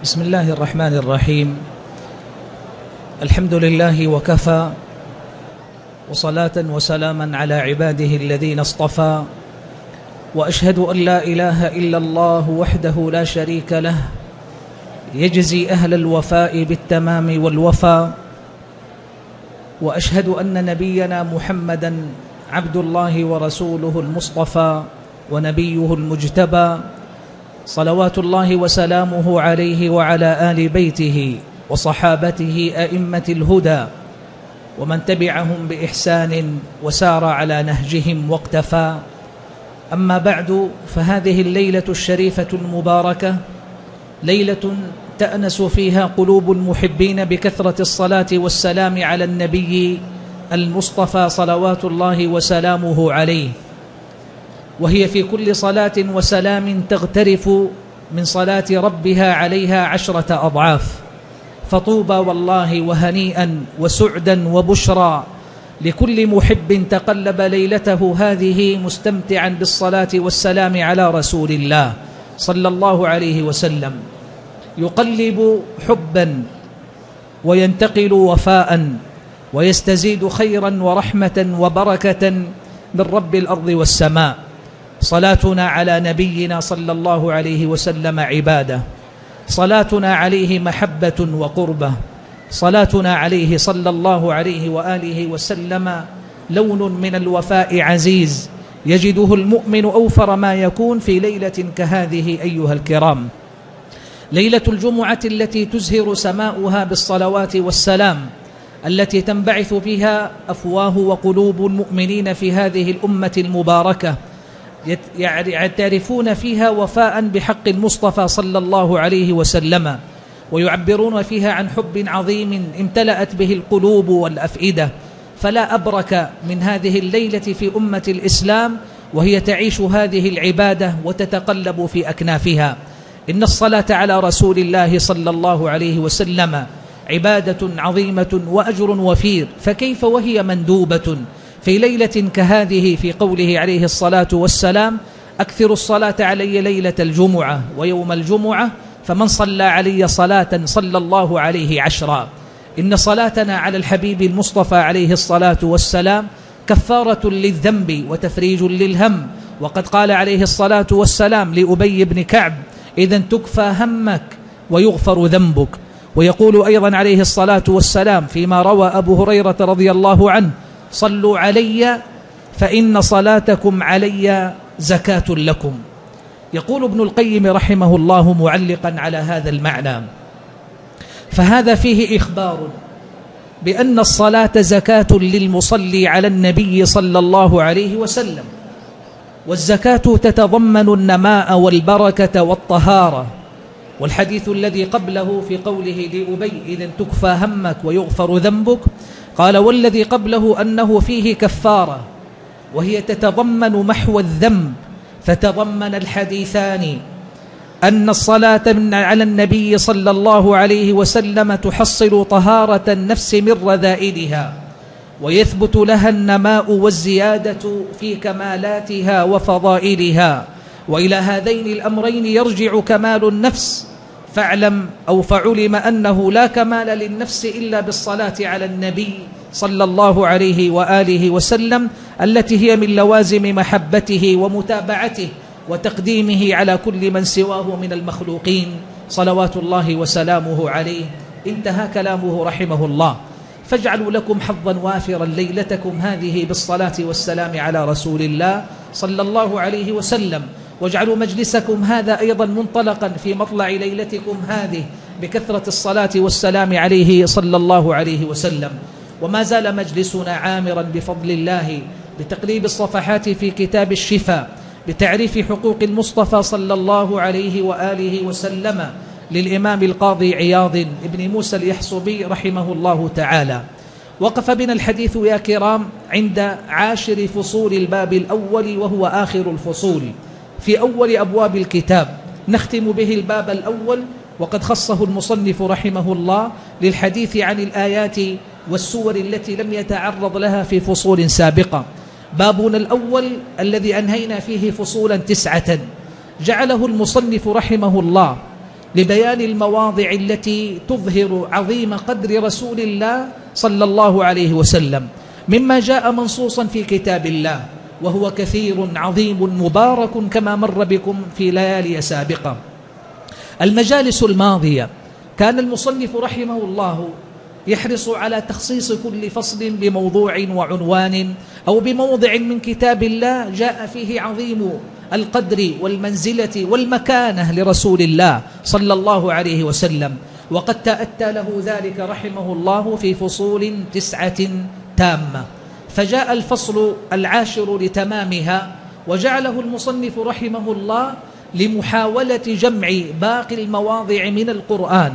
بسم الله الرحمن الرحيم. الحمد لله وكفى وصلاة وسلاما على عباده الذين اصطفى وأشهد أن لا إله إلا الله وحده لا شريك له يجزي أهل الوفاء بالتمام والوفى وأشهد أن نبينا محمدا عبد الله ورسوله المصطفى ونبيه المجتبى صلوات الله وسلامه عليه وعلى آل بيته وصحابته أئمة الهدى ومن تبعهم بإحسان وسار على نهجهم واقتفى. أما بعد فهذه الليلة الشريفة المباركة ليلة تأنس فيها قلوب المحبين بكثرة الصلاة والسلام على النبي المصطفى صلوات الله وسلامه عليه. وهي في كل صلاة وسلام تغترف من صلاة ربها عليها عشرة أضعاف. فطوبى والله وهنيئا وسعدا وبشرى لكل محب تقلب ليلته هذه مستمتعا بالصلاة والسلام على رسول الله صلى الله عليه وسلم. يقلب حبا وينتقل وفاء ويستزيد خيرا ورحمة وبركة من رب الأرض والسماء. صلاتنا على نبينا صلى الله عليه وسلم عبادة. صلاتنا عليه محبة وقربة. صلاتنا عليه صلى الله عليه وآله وسلم لون من الوفاء عزيز. يجده المؤمن أوفر ما يكون في ليلة كهذه أيها الكرام. ليلة الجمعة التي تزهر سماؤها بالصلوات والسلام التي تنبعث بها أفواه وقلوب المؤمنين في هذه الأمة المباركة. يعترفون فيها وفاء بحق المصطفى صلى الله عليه وسلم ويعبرون فيها عن حب عظيم امتلأت به القلوب والأفئدة. فلا أبرك من هذه الليلة في أمة الإسلام وهي تعيش هذه العبادة وتتقلب في أكنافها. إن الصلاة على رسول الله صلى الله عليه وسلم عبادة عظيمة وأجر وفير. فكيف وهي مندوبة؟ في ليلة كهذه في قوله عليه الصلاة والسلام أكثر الصلاة علي ليلة الجمعة ويوم الجمعة فمن صلى علي صلاة صلى الله عليه عشرا. إن صلاتنا على الحبيب المصطفى عليه الصلاة والسلام كفارة للذنب وتفريج للهم. وقد قال عليه الصلاة والسلام لأبي بن كعب إذا تكفى همك ويغفر ذنبك. ويقول أيضا عليه الصلاة والسلام فيما روى أبو هريرة رضي الله عنه صلوا علي فإن صلاتكم علي زكاة لكم. يقول ابن القيم رحمه الله معلقا على هذا المعنى. فهذا فيه إخبار بأن الصلاة زكاة للمصلي على النبي صلى الله عليه وسلم والزكاة تتضمن النماء والبركة والطهارة والحديث الذي قبله في قوله لأبي إذا تكفى همك ويغفر ذنبك قال والذي قبله أنه فيه كفارة وهي تتضمن محو الذنب فتضمن الحديثان أن الصلاة على النبي صلى الله عليه وسلم تحصل طهارة النفس من رذائلها ويثبت لها النماء والزيادة في كمالاتها وفضائلها وإلى هذين الأمرين يرجع كمال النفس فاعلم أو فعلم أنه لا كمال للنفس إلا بالصلاة على النبي صلى الله عليه وآله وسلم التي هي من لوازم محبته ومتابعته وتقديمه على كل من سواه من المخلوقين. صلوات الله وسلامه عليه. انتهى كلامه رحمه الله. فاجعلوا لكم حظا وافرا ليلتكم هذه بالصلاة والسلام على رسول الله صلى الله عليه وسلم. واجعلوا مجلسكم هذا أيضا منطلقا في مطلع ليلتكم هذه بكثرة الصلاة والسلام عليه صلى الله عليه وسلم. وما زال مجلسنا عامرا بفضل الله بتقليب الصفحات في كتاب الشفاء بتعريف حقوق المصطفى صلى الله عليه وآله وسلم للإمام القاضي عياض ابن موسى اليحصبي رحمه الله تعالى. وقف بنا الحديث يا كرام عند عاشر فصول الباب الأول وهو آخر الفصول. في أول أبواب الكتاب. نختم به الباب الأول وقد خصه المصنف رحمه الله للحديث عن الآيات والسور التي لم يتعرض لها في فصول سابقة. بابنا الأول الذي أنهينا فيه فصولا تسعة. جعله المصنف رحمه الله لبيان المواضع التي تظهر عظيم قدر رسول الله صلى الله عليه وسلم. مما جاء منصوصا في كتاب الله. وهو كثير عظيم مبارك كما مر بكم في ليالي سابقة. المجالس الماضية كان المصنف رحمه الله يحرص على تخصيص كل فصل بموضوع وعنوان أو بموضع من كتاب الله جاء فيه عظيم القدر والمنزلة والمكانة لرسول الله صلى الله عليه وسلم. وقد تأتى له ذلك رحمه الله في فصول تسعة تامة. فجاء الفصل العاشر لتمامها وجعله المصنف رحمه الله لمحاولة جمع باقي المواضع من القرآن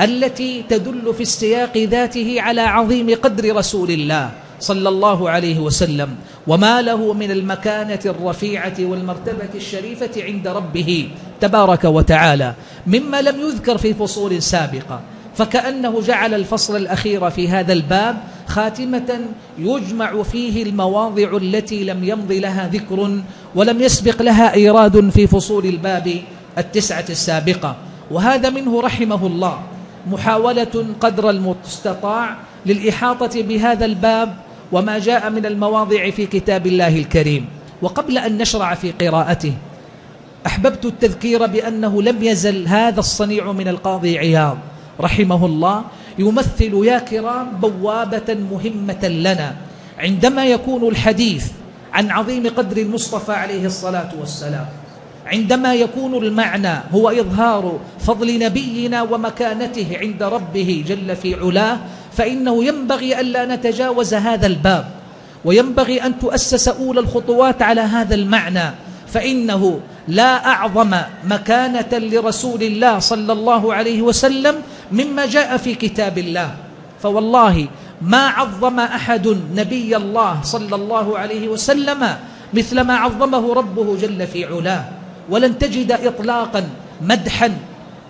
التي تدل في السياق ذاته على عظيم قدر رسول الله صلى الله عليه وسلم وما له من المكانة الرفيعة والمرتبة الشريفة عند ربه تبارك وتعالى مما لم يذكر في فصول سابقة. فكأنه جعل الفصل الأخير في هذا الباب خاتمة يجمع فيه المواضع التي لم يمض لها ذكر ولم يسبق لها إيراد في فصول الباب التسعة السابقة. وهذا منه رحمه الله محاولة قدر المستطاع للإحاطة بهذا الباب وما جاء من المواضع في كتاب الله الكريم. وقبل أن نشرع في قراءته أحببت التذكير بأنه لم يزل هذا الصنيع من القاضي عياض. رحمه الله يمثل يا كرام بوابة مهمة لنا. عندما يكون الحديث عن عظيم قدر المصطفى عليه الصلاة والسلام عندما يكون المعنى هو إظهار فضل نبينا ومكانته عند ربه جل في علاه فإنه ينبغي ألا نتجاوز هذا الباب وينبغي أن تؤسس أولى الخطوات على هذا المعنى فإنه لا أعظم مكانة لرسول الله صلى الله عليه وسلم مما جاء في كتاب الله. فوالله ما عظم أحد نبي الله صلى الله عليه وسلم مثل ما عظمه ربه جل في علاه. ولن تجد إطلاقا مدحا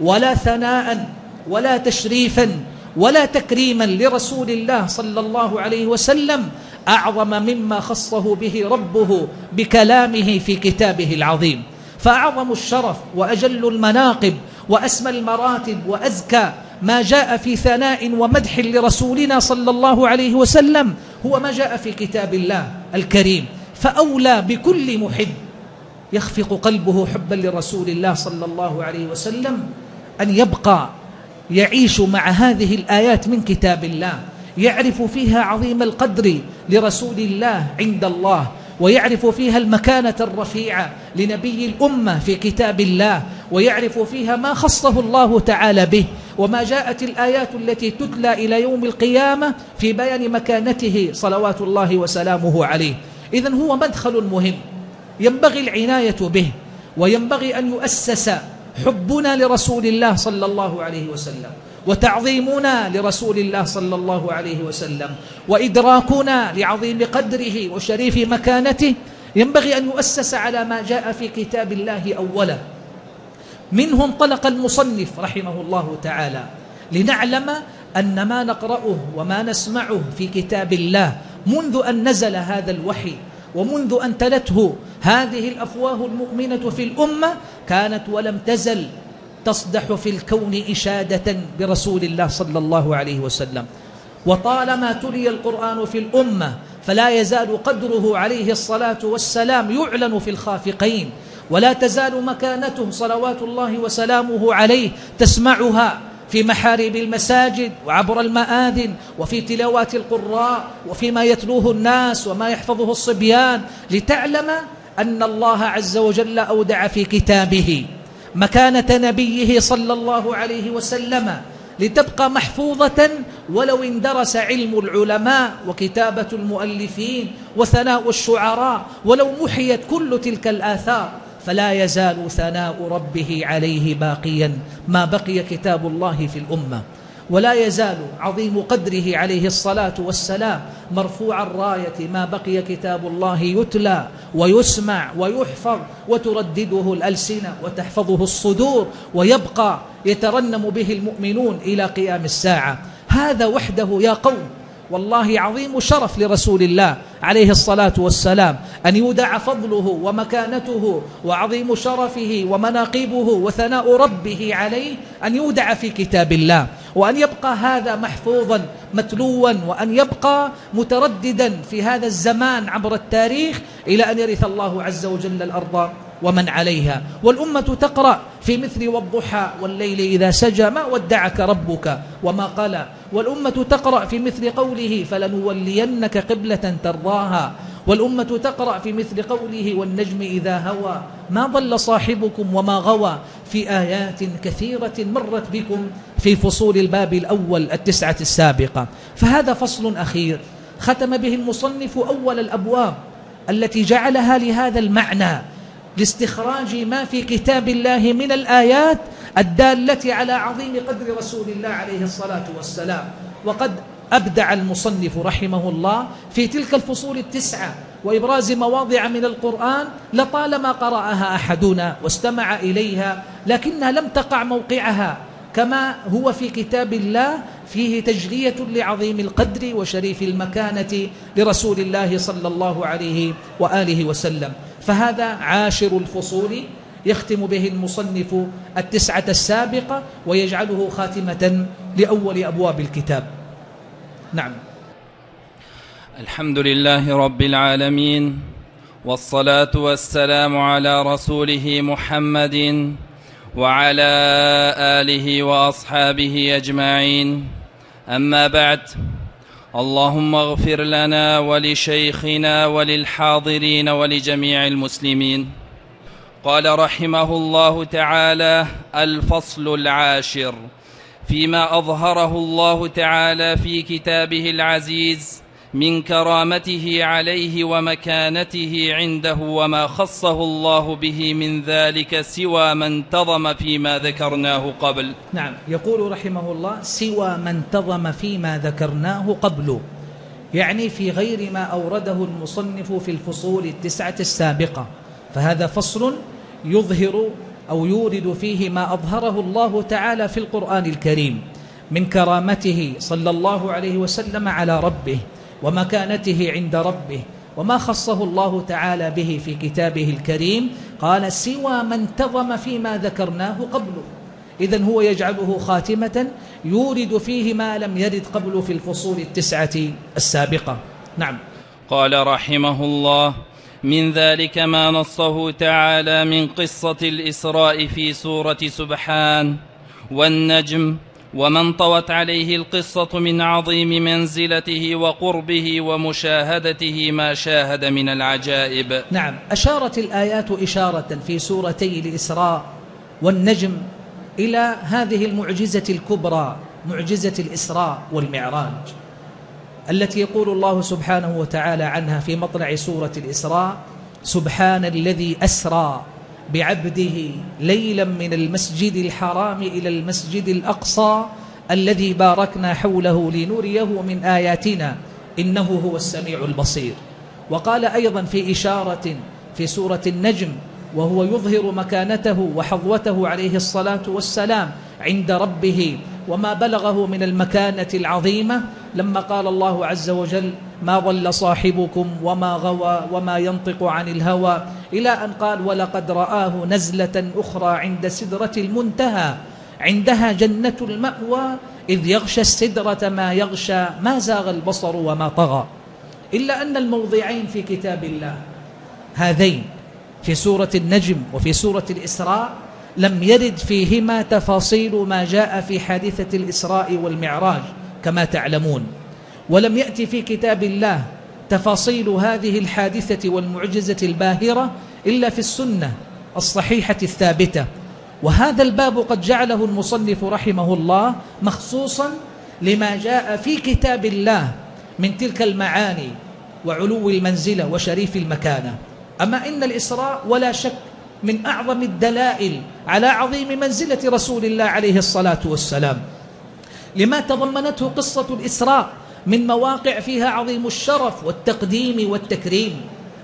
ولا ثناء ولا تشريفا ولا تكريما لرسول الله صلى الله عليه وسلم أعظم مما خصه به ربه بكلامه في كتابه العظيم. فأعظم الشرف وأجل المناقب وأسمى المراتب وأزكى ما جاء في ثناء ومدح لرسولنا صلى الله عليه وسلم هو ما جاء في كتاب الله الكريم. فأولى بكل محب. يخفق قلبه حبا لرسول الله صلى الله عليه وسلم أن يبقى يعيش مع هذه الآيات من كتاب الله. يعرف فيها عظيم القدر لرسول الله عند الله ويعرف فيها المكانة الرفيعة لنبي الأمة في كتاب الله ويعرف فيها ما خصه الله تعالى به وما جاءت الآيات التي تتلى إلى يوم القيامة في بيان مكانته صلوات الله وسلامه عليه. إذن هو مدخل مهم. ينبغي العناية به وينبغي أن يؤسس حبنا لرسول الله صلى الله عليه وسلم وتعظيمنا لرسول الله صلى الله عليه وسلم وإدراكنا لعظيم قدره وشريف مكانته. ينبغي أن يؤسس على ما جاء في كتاب الله أولا. منه انطلق المصنف رحمه الله تعالى. لنعلم أن ما نقرأه وما نسمعه في كتاب الله منذ أن نزل هذا الوحي ومنذ أن تلته هذه الأفواه المؤمنة في الأمة كانت ولم تزل تصدح في الكون إشادة برسول الله صلى الله عليه وسلم. وطالما تلي القرآن في الأمة فلا يزال قدره عليه الصلاة والسلام يعلن في الخافقين. ولا تزال مكانته صلوات الله وسلامه عليه تسمعها في محارب المساجد وعبر المآذن وفي تلاوات القراء وفيما يتلوه الناس وما يحفظه الصبيان لتعلم أن الله عز وجل أودع في كتابه مكانة نبيه صلى الله عليه وسلم لتبقى محفوظة ولو اندرس علم العلماء وكتابة المؤلفين وثناء الشعراء ولو محيت كل تلك الآثار فلا يزال ثناء ربه عليه باقيا ما بقي كتاب الله في الأمة. ولا يزال عظيم قدره عليه الصلاة والسلام مرفوع الراية ما بقي كتاب الله يتلى ويسمع ويحفظ وتردده الألسنة وتحفظه الصدور ويبقى يترنم به المؤمنون إلى قيام الساعة. هذا وحده يا قوم والله عظيم شرف لرسول الله عليه الصلاة والسلام أن يودع فضله ومكانته وعظيم شرفه ومناقبه وثناء ربه عليه أن يودع في كتاب الله وأن يبقى هذا محفوظا متلوا وأن يبقى مترددا في هذا الزمان عبر التاريخ إلى أن يرث الله عز وجل الأرض ومن عليها والأمة تقرأ في مثل والضحى والليل إذا سجى ما ودعك ربك وما قلى. والأمة تقرأ في مثل قوله فلنولينك قبلة ترضاها. والأمة تقرأ في مثل قوله والنجم إذا هوى. ما ضل صاحبكم وما غوى. في آيات كثيرة مرت بكم في فصول الباب الأول التسعة السابقة. فهذا فصل أخير. ختم به المصنف أول الأبواب التي جعلها لهذا المعنى. لاستخراج ما في كتاب الله من الآيات الدالة على عظيم قدر رسول الله عليه الصلاة والسلام. وقد أبدع المصنف رحمه الله في تلك الفصول التسعة وإبراز مواضع من القرآن لطالما قرأها أحدنا واستمع إليها لكنها لم تقع موقعها كما هو في كتاب الله فيه تجلية لعظيم القدر وشريف المكانة لرسول الله صلى الله عليه وآله وسلم. فهذا عاشر الفصول يختم به المصنف التسعة السابقة ويجعله خاتمة لأول أبواب الكتاب. نعم. الحمد لله رب العالمين والصلاة والسلام على رسوله محمد وعلى آله وأصحابه أجمعين. أما بعد اللهم اغفر لنا ولشيخنا وللحاضرين ولجميع المسلمين. قال رحمه الله تعالى الفصل العاشر. فيما أظهره الله تعالى في كتابه العزيز من كرامته عليه ومكانته عنده وما خصه الله به من ذلك سوى ما انتظم فيما ذكرناه قبل. نعم يقول رحمه الله سوى ما انتظم فيما ذكرناه قبل يعني في غير ما أورده المصنف في الفصول التسعة السابقة. فهذا فصل يظهر أو يورد فيه ما أظهره الله تعالى في القرآن الكريم من كرامته صلى الله عليه وسلم على ربه. ومكانته عند ربه وما خصه الله تعالى به في كتابه الكريم. قال سوى ما انتظم فيما ذكرناه قبله إذا هو يجعله خاتمة يورد فيه ما لم يرد قبل في الفصول التسعة السابقة. نعم. قال رحمه الله من ذلك ما نصه تعالى من قصة الإسراء في سورة سبحان والنجم ومن طوت عليه القصة من عظيم منزلته وقربه ومشاهدته ما شاهد من العجائب. نعم أشارت الآيات إشارة في سورتي الإسراء والنجم إلى هذه المعجزة الكبرى معجزة الإسراء والمعراج التي يقول الله سبحانه وتعالى عنها في مطلع سورة الإسراء سبحان الذي أسرى بعبده ليلا من المسجد الحرام إلى المسجد الأقصى الذي باركنا حوله لنريه من آياتنا إنه هو السميع البصير. وقال أيضا في إشارة في سورة النجم وهو يظهر مكانته وحظوته عليه الصلاة والسلام عند ربه وما بلغه من المكانة العظيمة لما قال الله عز وجل ما ضل صاحبكم وما غوى وما ينطق عن الهوى إلى أن قال ولقد رآه نزلة أخرى عند سدرة المنتهى عندها جنة المأوى إذ يغشى السدرة ما يغشى ما زاغ البصر وما طغى. إلا أن الموضعين في كتاب الله هذين في سورة النجم وفي سورة الإسراء لم يرد فيهما تفاصيل ما جاء في حادثة الإسراء والمعراج. كما تعلمون. ولم يأتي في كتاب الله تفاصيل هذه الحادثة والمعجزة الباهرة إلا في السنة الصحيحة الثابتة. وهذا الباب قد جعله المصنف رحمه الله مخصوصا لما جاء في كتاب الله من تلك المعاني وعلو المنزلة وشريف المكانة. أما إن الإسراء ولا شك من أعظم الدلائل على عظيم منزلة رسول الله عليه الصلاة والسلام. لما تضمنته قصة الإسراء من مواقع فيها عظيم الشرف والتقديم والتكريم.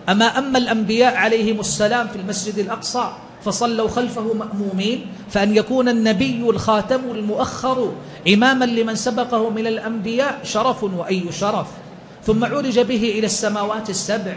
أما أما الأنبياء عليهم السلام في المسجد الأقصى فصلوا خلفه مأمومين فأن يكون النبي الخاتم المؤخر إماما لمن سبقه من الأنبياء شرف وأي شرف. ثم عرج به إلى السماوات السبع.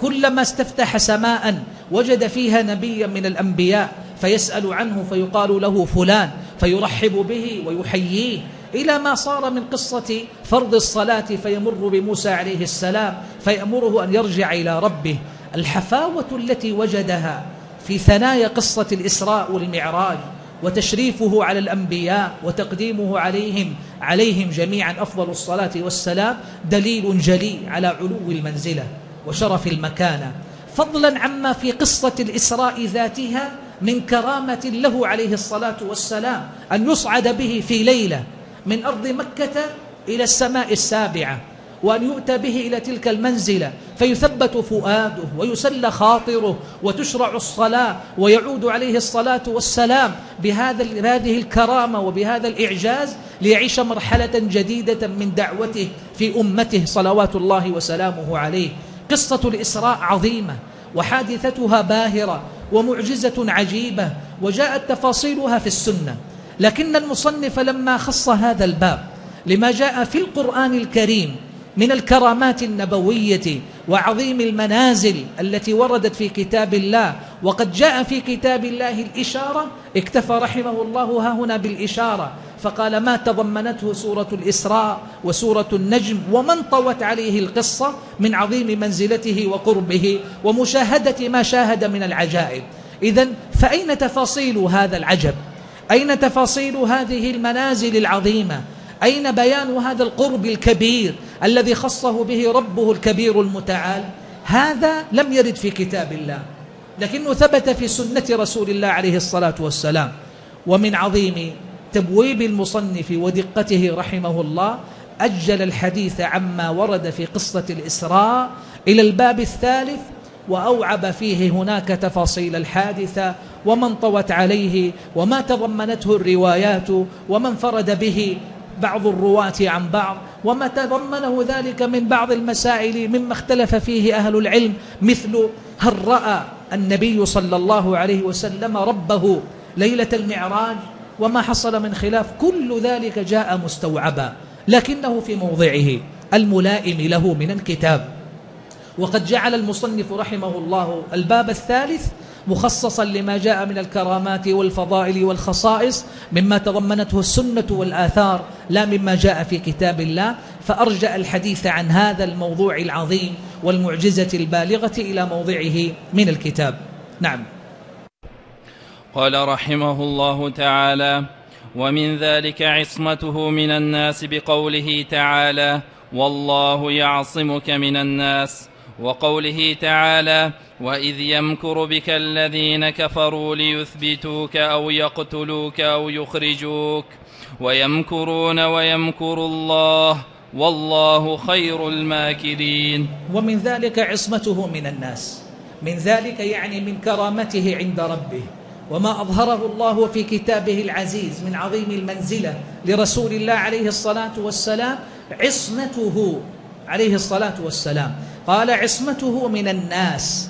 كلما استفتح سماء وجد فيها نبيا من الأنبياء فيسأل عنه فيقال له فلان فيرحب به ويحييه. إلى ما صار من قصة فرض الصلاة فيمر بموسى عليه السلام فيأمره أن يرجع إلى ربه. الحفاوة التي وجدها في ثنايا قصة الإسراء والمعراج وتشريفه على الأنبياء وتقديمه عليهم عليهم جميعا أفضل الصلاة والسلام دليل جلي على علو المنزلة وشرف المكانة فضلا عما في قصة الإسراء ذاتها من كرامة له عليه الصلاة والسلام أن يصعد به في ليلة من أرض مكة إلى السماء السابعة وأن يؤتى به إلى تلك المنزلة فيثبت فؤاده ويسل خاطره وتشرع الصلاة ويعود عليه الصلاة والسلام بهذا بهذه الكرامة وبهذا الإعجاز ليعيش مرحلة جديدة من دعوته في أمته صلوات الله وسلامه عليه. قصة الإسراء عظيمة وحادثتها باهرة ومعجزة عجيبة وجاءت تفاصيلها في السنة. لكن المصنف لما خص هذا الباب لما جاء في القرآن الكريم من الكرامات النبوية وعظيم المنازل التي وردت في كتاب الله وقد جاء في كتاب الله الإشارة اكتفى رحمه الله ها هنا بالإشارة فقال ما تضمنته سورة الإسراء وسورة النجم ومن طوت عليه القصة من عظيم منزلته وقربه ومشاهدة ما شاهد من العجائب. إذا فأين تفاصيل هذا العجب؟ أين تفاصيل هذه المنازل العظيمة؟ أين بيان هذا القرب الكبير الذي خصه به ربه الكبير المتعال؟ هذا لم يرد في كتاب الله لكنه ثبت في سنة رسول الله عليه الصلاة والسلام. ومن عظيم تبويب المصنف ودقته رحمه الله أجل الحديث عما ورد في قصة الإسراء إلى الباب الثالث وأوعب فيه هناك تفاصيل الحادثة ومن طوت عليه وما تضمنته الروايات ومن فرد به بعض الرواة عن بعض وما تضمنه ذلك من بعض المسائل مما اختلف فيه أهل العلم مثل هل رأى النبي صلى الله عليه وسلم ربه ليلة المعراج وما حصل من خلاف كل ذلك جاء مستوعبا لكنه في موضعه الملائم له من الكتاب وقد جعل المصنف رحمه الله الباب الثالث مخصصا لما جاء من الكرامات والفضائل والخصائص مما تضمنته السنة والآثار لا مما جاء في كتاب الله. فأرجأ الحديث عن هذا الموضوع العظيم والمعجزة البالغة إلى موضعه من الكتاب. نعم. قال رحمه الله تعالى ومن ذلك عصمته من الناس بقوله تعالى والله يعصمك من الناس وقوله تعالى واذ يمكر بك الذين كفروا ليثبتوك أو يقتلوك أو يخرجوك ويمكرون ويمكر الله والله خير الماكرين. ومن ذلك عصمته من الناس. من ذلك يعني من كرامته عند ربه. وما أظهره الله في كتابه العزيز من عظيم المنزلة لرسول الله عليه الصلاة والسلام. عصمته عليه الصلاة والسلام. قال عصمته من الناس.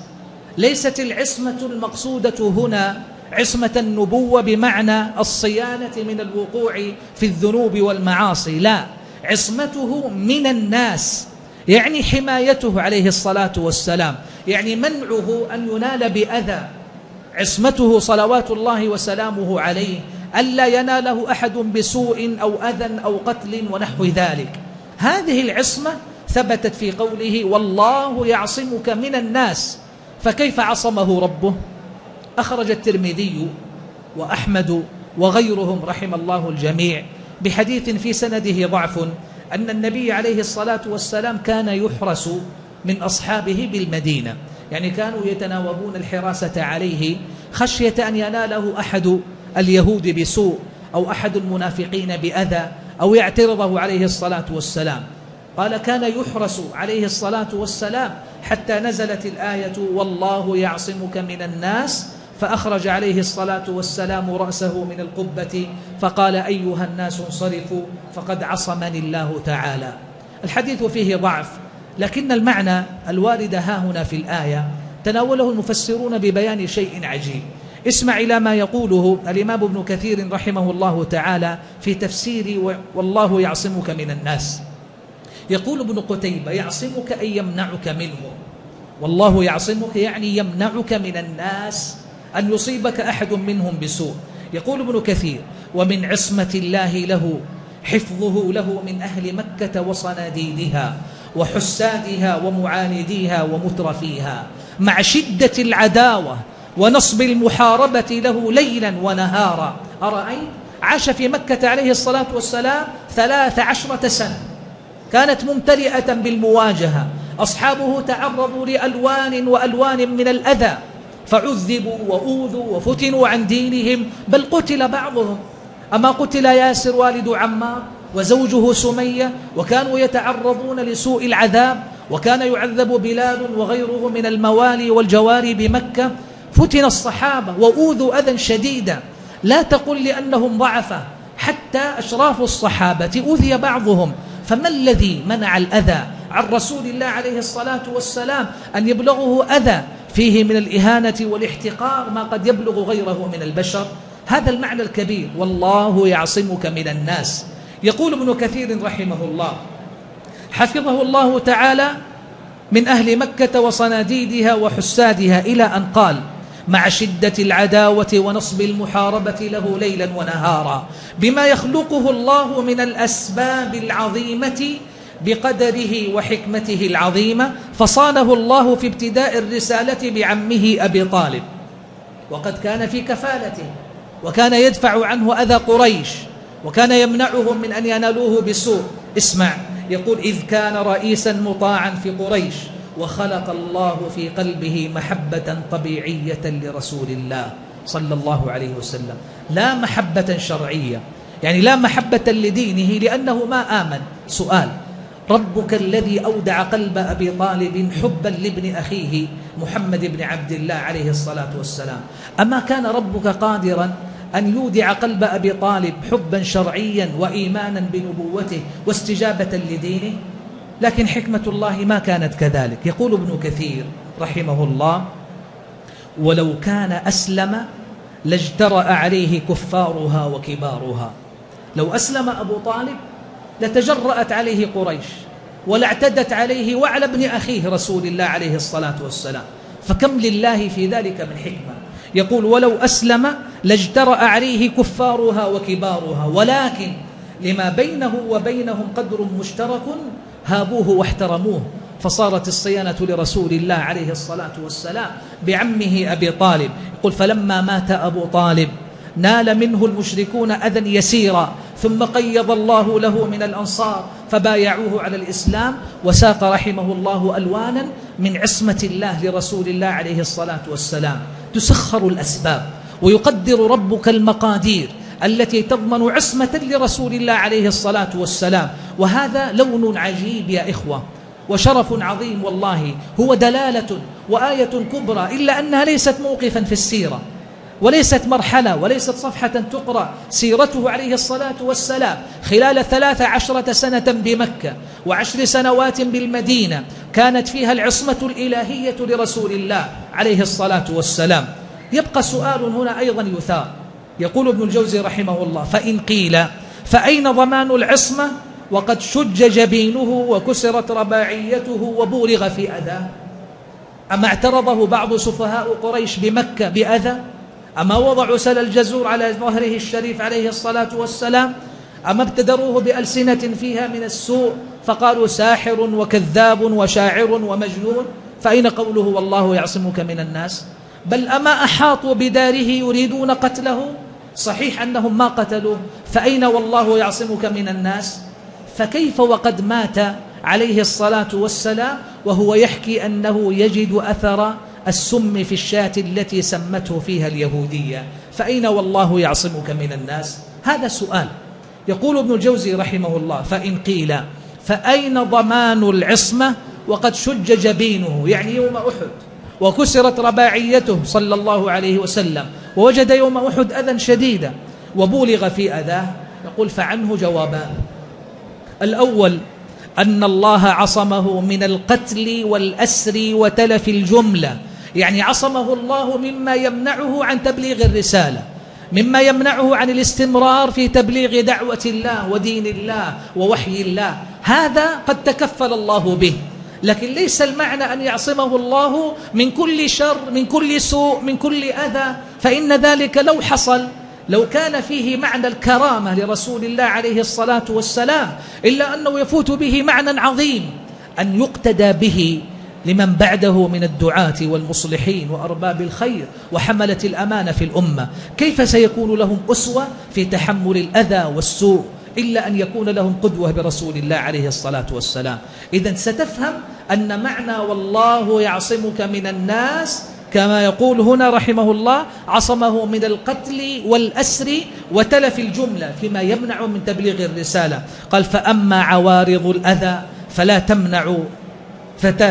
ليست العصمة المقصودة هنا عصمة النبوة بمعنى الصيانة من الوقوع في الذنوب والمعاصي. لا عصمته من الناس يعني حمايته عليه الصلاة والسلام. يعني منعه أن ينال بأذى. عصمته صلوات الله وسلامه عليه ألا يناله أحد بسوء أو أذى أو قتل ونحو ذلك. هذه العصمة ثبتت في قوله والله يعصمك من الناس فكيف عصمه ربه؟ أخرج الترمذي وأحمد وغيرهم رحم الله الجميع بحديث في سنده ضعف أن النبي عليه الصلاة والسلام كان يحرس من أصحابه بالمدينة يعني كانوا يتناوبون الحراسة عليه خشية أن يناله أحد اليهود بسوء أو أحد المنافقين بأذى أو يعترضه عليه الصلاة والسلام. قال كان يحرس عليه الصلاة والسلام حتى نزلت الآية والله يعصمك من الناس فأخرج عليه الصلاة والسلام رأسه من القبة فقال أيها الناس انصرفوا فقد عصمني الله تعالى. الحديث فيه ضعف لكن المعنى الوارد ها هنا في الآية. تناوله المفسرون ببيان شيء عجيب. اسمع إلى ما يقوله الإمام ابن كثير رحمه الله تعالى في تفسير والله يعصمك من الناس يقول ابن قتيبة يعصمك أي يمنعك منه. والله يعصمك يعني يمنعك من الناس أن يصيبك أحد منهم بسوء. يقول ابن كثير ومن عصمة الله له حفظه له من أهل مكة وصناديدها وحسادها ومعانديها ومترفيها. مع شدة العداوة ونصب المحاربة له ليلا ونهارا. أرأيت؟ عاش في مكة عليه الصلاة والسلام ثلاث عشرة سنة. كانت ممتلئة بالمواجهة. أصحابه تعرضوا لألوان وألوان من الأذى فعذبوا وأوذوا وفتنوا عن دينهم بل قتل بعضهم. أما قتل ياسر والد عمار وزوجه سمية وكانوا يتعرضون لسوء العذاب وكان يعذب بلال وغيره من الموالي والجواري بمكة. فتن الصحابة وأوذوا أذى شديدا. لا تقل لأنهم ضعفة حتى أشراف الصحابة أوذي بعضهم. فما الذي منع الأذى عن رسول الله عليه الصلاة والسلام أن يبلغه أذى فيه من الإهانة والاحتقار ما قد يبلغ غيره من البشر؟ هذا المعنى الكبير. والله يعصمك من الناس. يقول ابن كثير رحمه الله حفظه الله تعالى من أهل مكة وصناديدها وحسادها إلى أن قال مع شدة العداوة ونصب المحاربة له ليلا ونهارا. بما يخلقه الله من الأسباب العظيمة بقدره وحكمته العظيمة فصانه الله في ابتداء الرسالة بعمه أبي طالب. وقد كان في كفالته وكان يدفع عنه أذى قريش وكان يمنعهم من أن ينالوه بسوء. اسمع يقول إذ كان رئيسا مطاعا في قريش. وخلق الله في قلبه محبة طبيعية لرسول الله صلى الله عليه وسلم. لا محبة شرعية. يعني لا محبة لدينه لأنه ما آمن. سؤال. ربك الذي أودع قلب أبي طالب حبا لابن أخيه محمد بن عبد الله عليه الصلاة والسلام. أما كان ربك قادرا أن يودع قلب أبي طالب حبا شرعيا وإيمانا بنبوته واستجابة لدينه؟ لكن حكمة الله ما كانت كذلك. يقول ابن كثير رحمه الله ولو كان أسلم لاجترأ عليه كفارها وكبارها لو أسلم أبو طالب لتجرأت عليه قريش ولاعتدت عليه وعلى ابن أخيه رسول الله عليه الصلاة والسلام. فكم لله في ذلك من حكمة؟ يقول ولو أسلم لاجترأ عليه كفارها وكبارها ولكن لما بينه وبينهم قدر مشترك هابوه واحترموه. فصارت الصيانة لرسول الله عليه الصلاة والسلام بعمه أبي طالب. يقول فلما مات أبو طالب نال منه المشركون أذى يسيرا ثم قيض الله له من الأنصار فبايعوه على الإسلام وساق رحمه الله ألوانا من عصمة الله لرسول الله عليه الصلاة والسلام. تسخر الأسباب ويقدر ربك المقادير التي تضمن عصمة لرسول الله عليه الصلاة والسلام. وهذا لون عجيب يا إخوة وشرف عظيم والله. هو دلالة وآية كبرى إلا أنها ليست موقفا في السيرة وليست مرحلة وليست صفحة تقرأ سيرته عليه الصلاة والسلام. خلال ثلاث عشرة سنة بمكة وعشر سنوات بالمدينة كانت فيها العصمة الإلهية لرسول الله عليه الصلاة والسلام. يبقى سؤال هنا أيضا يثار. يقول ابن الجوزي رحمه الله فإن قيل فأين ضمان العصمة؟ وقد شج جبينه وكسرت رباعيته وبولغ في أذاه أما اعترضه بعض سفهاء قريش بمكة بأذى؟ أما وضعوا سل الجزور على ظهره الشريف عليه الصلاة والسلام؟ أما ابتدروه بألسنة فيها من السوء؟ فقالوا ساحر وكذاب وشاعر ومجنون. فأين قوله والله يعصمك من الناس؟ بل أما أحاطوا بداره يريدون قتله؟ صحيح أنهم ما قتلوه فأين والله يعصمك من الناس؟ فكيف وقد مات عليه الصلاة والسلام وهو يحكي أنه يجد أثر السم في الشاة التي سمته فيها اليهودية؟ فأين والله يعصمك من الناس؟ هذا سؤال. يقول ابن الجوزي رحمه الله فإن قيل فأين ضمان العصمة وقد شج جبينه؟ يعني يوم أحد وكسرت رباعيته صلى الله عليه وسلم. ووجد يوم أحد أذى شديدا وبولغ في أذاه يقول فعنه جوابان الأول أن الله عصمه من القتل والأسر وتلف الجملة يعني عصمه الله مما يمنعه عن تبليغ الرسالة مما يمنعه عن الاستمرار في تبليغ دعوة الله ودين الله ووحي الله. هذا قد تكفل الله به. لكن ليس المعنى أن يعصمه الله من كل شر من كل سوء من كل أذى. فإن ذلك لو حصل لو كان فيه معنى الكرامة لرسول الله عليه الصلاة والسلام إلا أنه يفوت به معنى عظيم أن يقتدى به لمن بعده من الدعاة والمصلحين وأرباب الخير وحملة الأمانة في الأمة. كيف سيكون لهم أسوة في تحمل الأذى والسوء؟ إلا أن يكون لهم قدوة برسول الله عليه الصلاة والسلام. إذا ستفهم أن معنى والله يعصمك من الناس كما يقول هنا رحمه الله عصمه من القتل والأسر وتلف الجملة فيما يمنع من تبليغ الرسالة. قال فأما عوارض الأذى فلا تمنع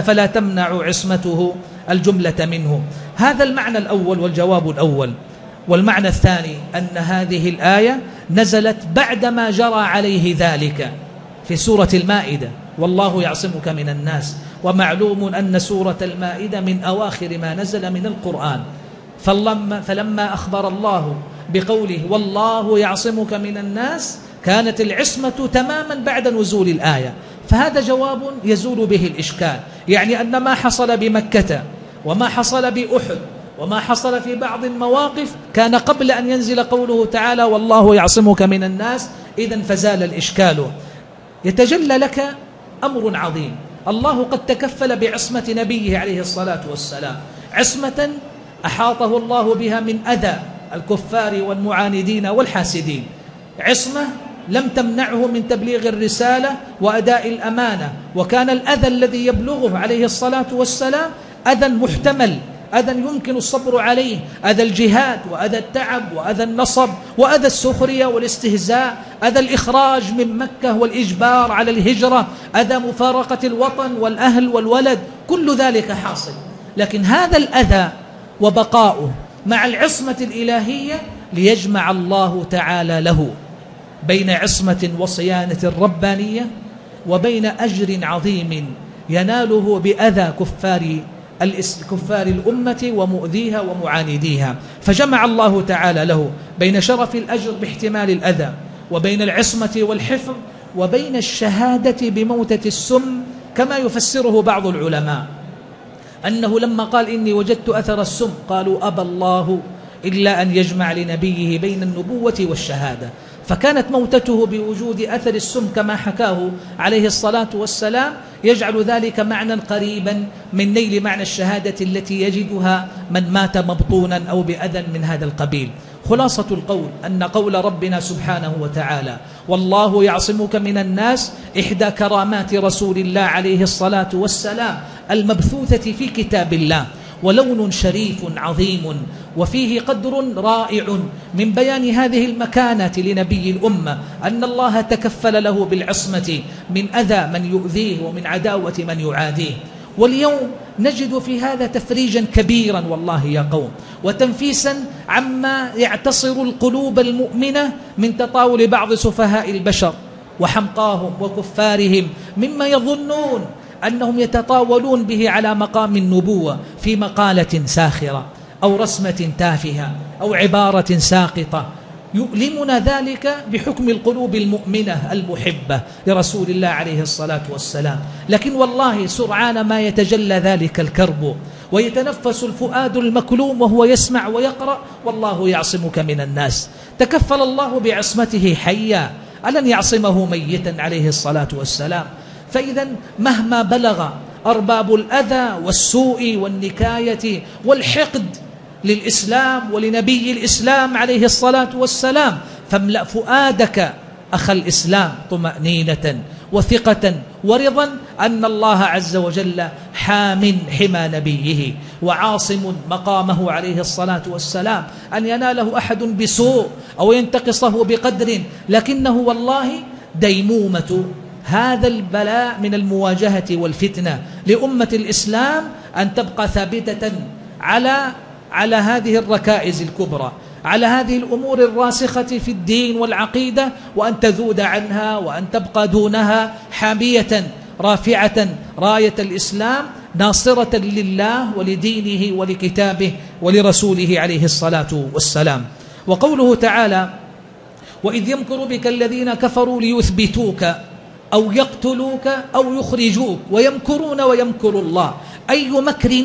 فلا تمنع عصمته الجملة منه. هذا المعنى الأول والجواب الأول. والمعنى الثاني أن هذه الآية نزلت بعدما جرى عليه ذلك في سورة المائدة. والله يعصمك من الناس ومعلوم أن سورة المائدة من أواخر ما نزل من القرآن. فلما, فلما أخبر الله بقوله والله يعصمك من الناس كانت العصمة تماما بعد نزول الآية. فهذا جواب يزول به الإشكال. يعني أن ما حصل بمكة وما حصل بأحد وما حصل في بعض المواقف كان قبل أن ينزل قوله تعالى والله يعصمك من الناس إذا فزال الإشكال. يتجلى لك أمر عظيم. الله قد تكفل بعصمة نبيه عليه الصلاة والسلام. عصمة أحاطه الله بها من أذى الكفار والمعاندين والحاسدين. عصمة لم تمنعه من تبليغ الرسالة وأداء الأمانة. وكان الأذى الذي يبلغه عليه الصلاة والسلام أذى محتمل أذى يمكن الصبر عليه أذى الجهاد وأذى التعب وأذى النصب وأذى السخرية والاستهزاء أذى الإخراج من مكة والإجبار على الهجرة أذى مفارقة الوطن والأهل والولد كل ذلك حاصل. لكن هذا الأذى وبقاؤه مع العصمة الإلهية ليجمع الله تعالى له بين عصمة وصيانة ربانية وبين أجر عظيم يناله بأذى كفار كفار الأمة ومؤذيها ومعانديها. فجمع الله تعالى له بين شرف الأجر باحتمال الأذى وبين العصمة والحفظ وبين الشهادة بموتة السم كما يفسره بعض العلماء. أنه لما قال إني وجدت أثر السم قالوا أبى الله إلا أن يجمع لنبيه بين النبوة والشهادة. فكانت موتته بوجود أثر السم كما حكاه عليه الصلاة والسلام يجعل ذلك معنى قريبا من نيل معنى الشهادة التي يجدها من مات مبطونا أو بأذى من هذا القبيل. خلاصة القول أن قول ربنا سبحانه وتعالى والله يعصمك من الناس إحدى كرامات رسول الله عليه الصلاة والسلام المبثوثة في كتاب الله. ولون شريف عظيم وفيه قدر رائع. من بيان هذه المكانة لنبي الأمة أن الله تكفل له بالعصمة من أذى من يؤذيه ومن عداوة من يعاديه. واليوم نجد في هذا تفريجا كبيرا والله يا قوم وتنفيسا عما يعتصر القلوب المؤمنة من تطاول بعض سفهاء البشر وحمقاهم وكفارهم مما يظنون أنهم يتطاولون به على مقام النبوة في مقالة ساخرة أو رسمة تافهة أو عبارة ساقطة. يؤلمنا ذلك بحكم القلوب المؤمنة المحبة لرسول الله عليه الصلاة والسلام. لكن والله سرعان ما يتجلى ذلك الكرب ويتنفس الفؤاد المكلوم وهو يسمع ويقرأ والله يعصمك من الناس. تكفل الله بعصمته حيا ألن يعصمه ميتا عليه الصلاة والسلام. فإذا مهما بلغ أرباب الأذى والسوء والنكاية والحقد للإسلام ولنبي الإسلام عليه الصلاة والسلام فاملأ فؤادك أخ الإسلام طمأنينة وثقة ورضا أن الله عز وجل حام حمى نبيه وعاصم مقامه عليه الصلاة والسلام. أن يناله أحد بسوء أو ينتقصه بقدر لكنه والله ديمومة هذا البلاء من المواجهة والفتنة لأمة الإسلام أن تبقى ثابتة على على هذه الركائز الكبرى على هذه الأمور الراسخة في الدين والعقيدة وأن تذود عنها وأن تبقى دونها حامية رافعة راية الإسلام ناصرة لله ولدينه ولكتابه ولرسوله عليه الصلاة والسلام. وقوله تعالى وإذ يمكر بك الذين كفروا ليثبتوك أو يقتلوك أو يخرجوك ويمكرون ويمكر الله. أي مكر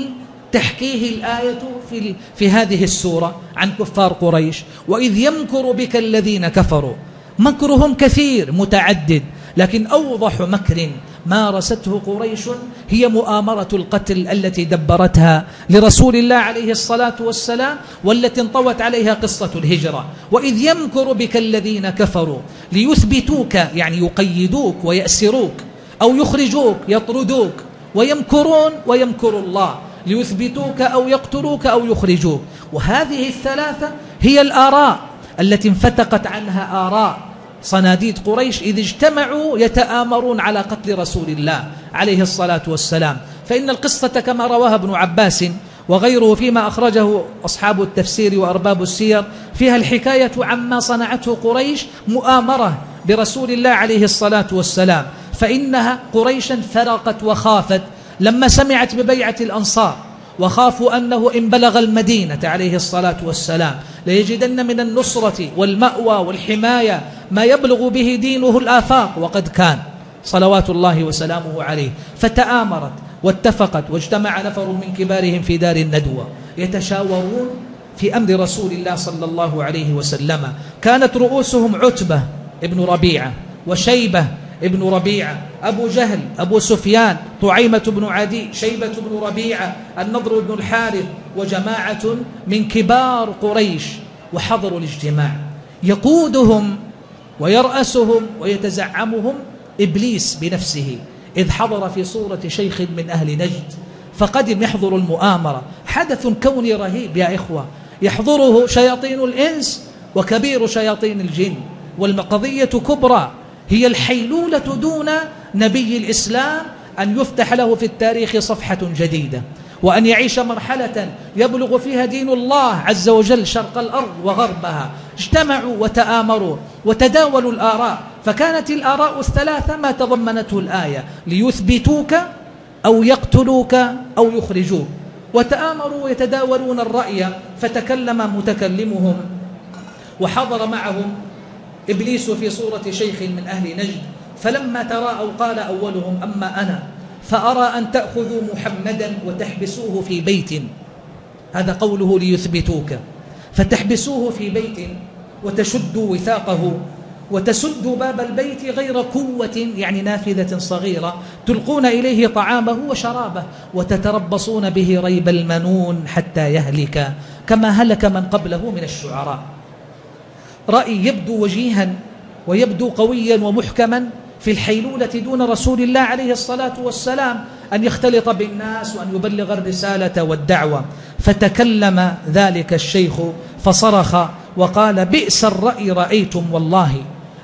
تحكيه الآية في, في هذه السورة عن كفار قريش. وإذ يمكر بك الذين كفروا. مكرهم كثير متعدد لكن أوضح مكر مارسته قريش هي مؤامرة القتل التي دبرتها لرسول الله عليه الصلاة والسلام والتي انطوت عليها قصة الهجرة. وإذ يمكر بك الذين كفروا ليثبتوك يعني يقيدوك ويأسروك أو يخرجوك يطردوك ويمكرون ويمكر الله ليثبتوك أو يقتلوك أو يخرجوك. وهذه الثلاثة هي الآراء التي انفتقت عنها آراء صناديد قريش إذ اجتمعوا يتآمرون على قتل رسول الله عليه الصلاة والسلام. فإن القصة كما رواها ابن عباس وغيره فيما أخرجه أصحاب التفسير وأرباب السير فيها الحكاية عما صنعته قريش مؤامرة برسول الله عليه الصلاة والسلام. فإنها قريشا فرقت وخافت لما سمعت ببيعة الأنصار وخافوا أنه إن بلغ المدينة عليه الصلاة والسلام ليجدن من النصرة والمأوى والحماية ما يبلغ به دينه الآفاق وقد كان صلوات الله وسلامه عليه. فتآمرت واتفقت واجتمع نفر من كبارهم في دار الندوة يتشاورون في أمر رسول الله صلى الله عليه وسلم. كانت رؤوسهم عتبة ابن ربيعة وشيبة ابن ربيعة أبو جهل أبو سفيان طعيمة بن عدي شيبة بن ربيعة النضر بن الحارث وجماعة من كبار قريش وحضروا الاجتماع. يقودهم ويرأسهم ويتزعمهم إبليس بنفسه إذ حضر في صورة شيخ من أهل نجد فقدم يحضر المؤامرة. حدث كوني رهيب يا إخوة. يحضره شياطين الإنس وكبير شياطين الجن والقضية كبرى هي الحيلولة دون نبي الإسلام أن يفتح له في التاريخ صفحة جديدة. وأن يعيش مرحلة يبلغ فيها دين الله عز وجل شرق الأرض وغربها. اجتمعوا وتآمروا وتداولوا الآراء. فكانت الآراء الثلاثة ما تضمنته الآية. ليثبتوك أو يقتلوك أو يخرجوك. وتآمروا ويتداولون الرأي. فتكلم متكلمهم. وحضر معهم إبليس في صورة شيخ من أهل نجد. فلما تراءوا قال أولهم أما أنا. فأرى أن تأخذوا محمدا وتحبسوه في بيت. هذا قوله ليثبتوك. فتحبسوه في بيت وتشدوا وثاقه وتسدوا باب البيت غير قوة يعني نافذة صغيرة تلقون إليه طعامه وشرابه وتتربصون به ريب المنون حتى يهلك كما هلك من قبله من الشعراء. رأي يبدو وجيها ويبدو قويا ومحكما في الحيلولة دون رسول الله عليه الصلاة والسلام أن يختلط بالناس وأن يبلغ الرسالة والدعوة. فتكلم ذلك الشيخ فصرخ وقال بئس الرأي رأيتم والله.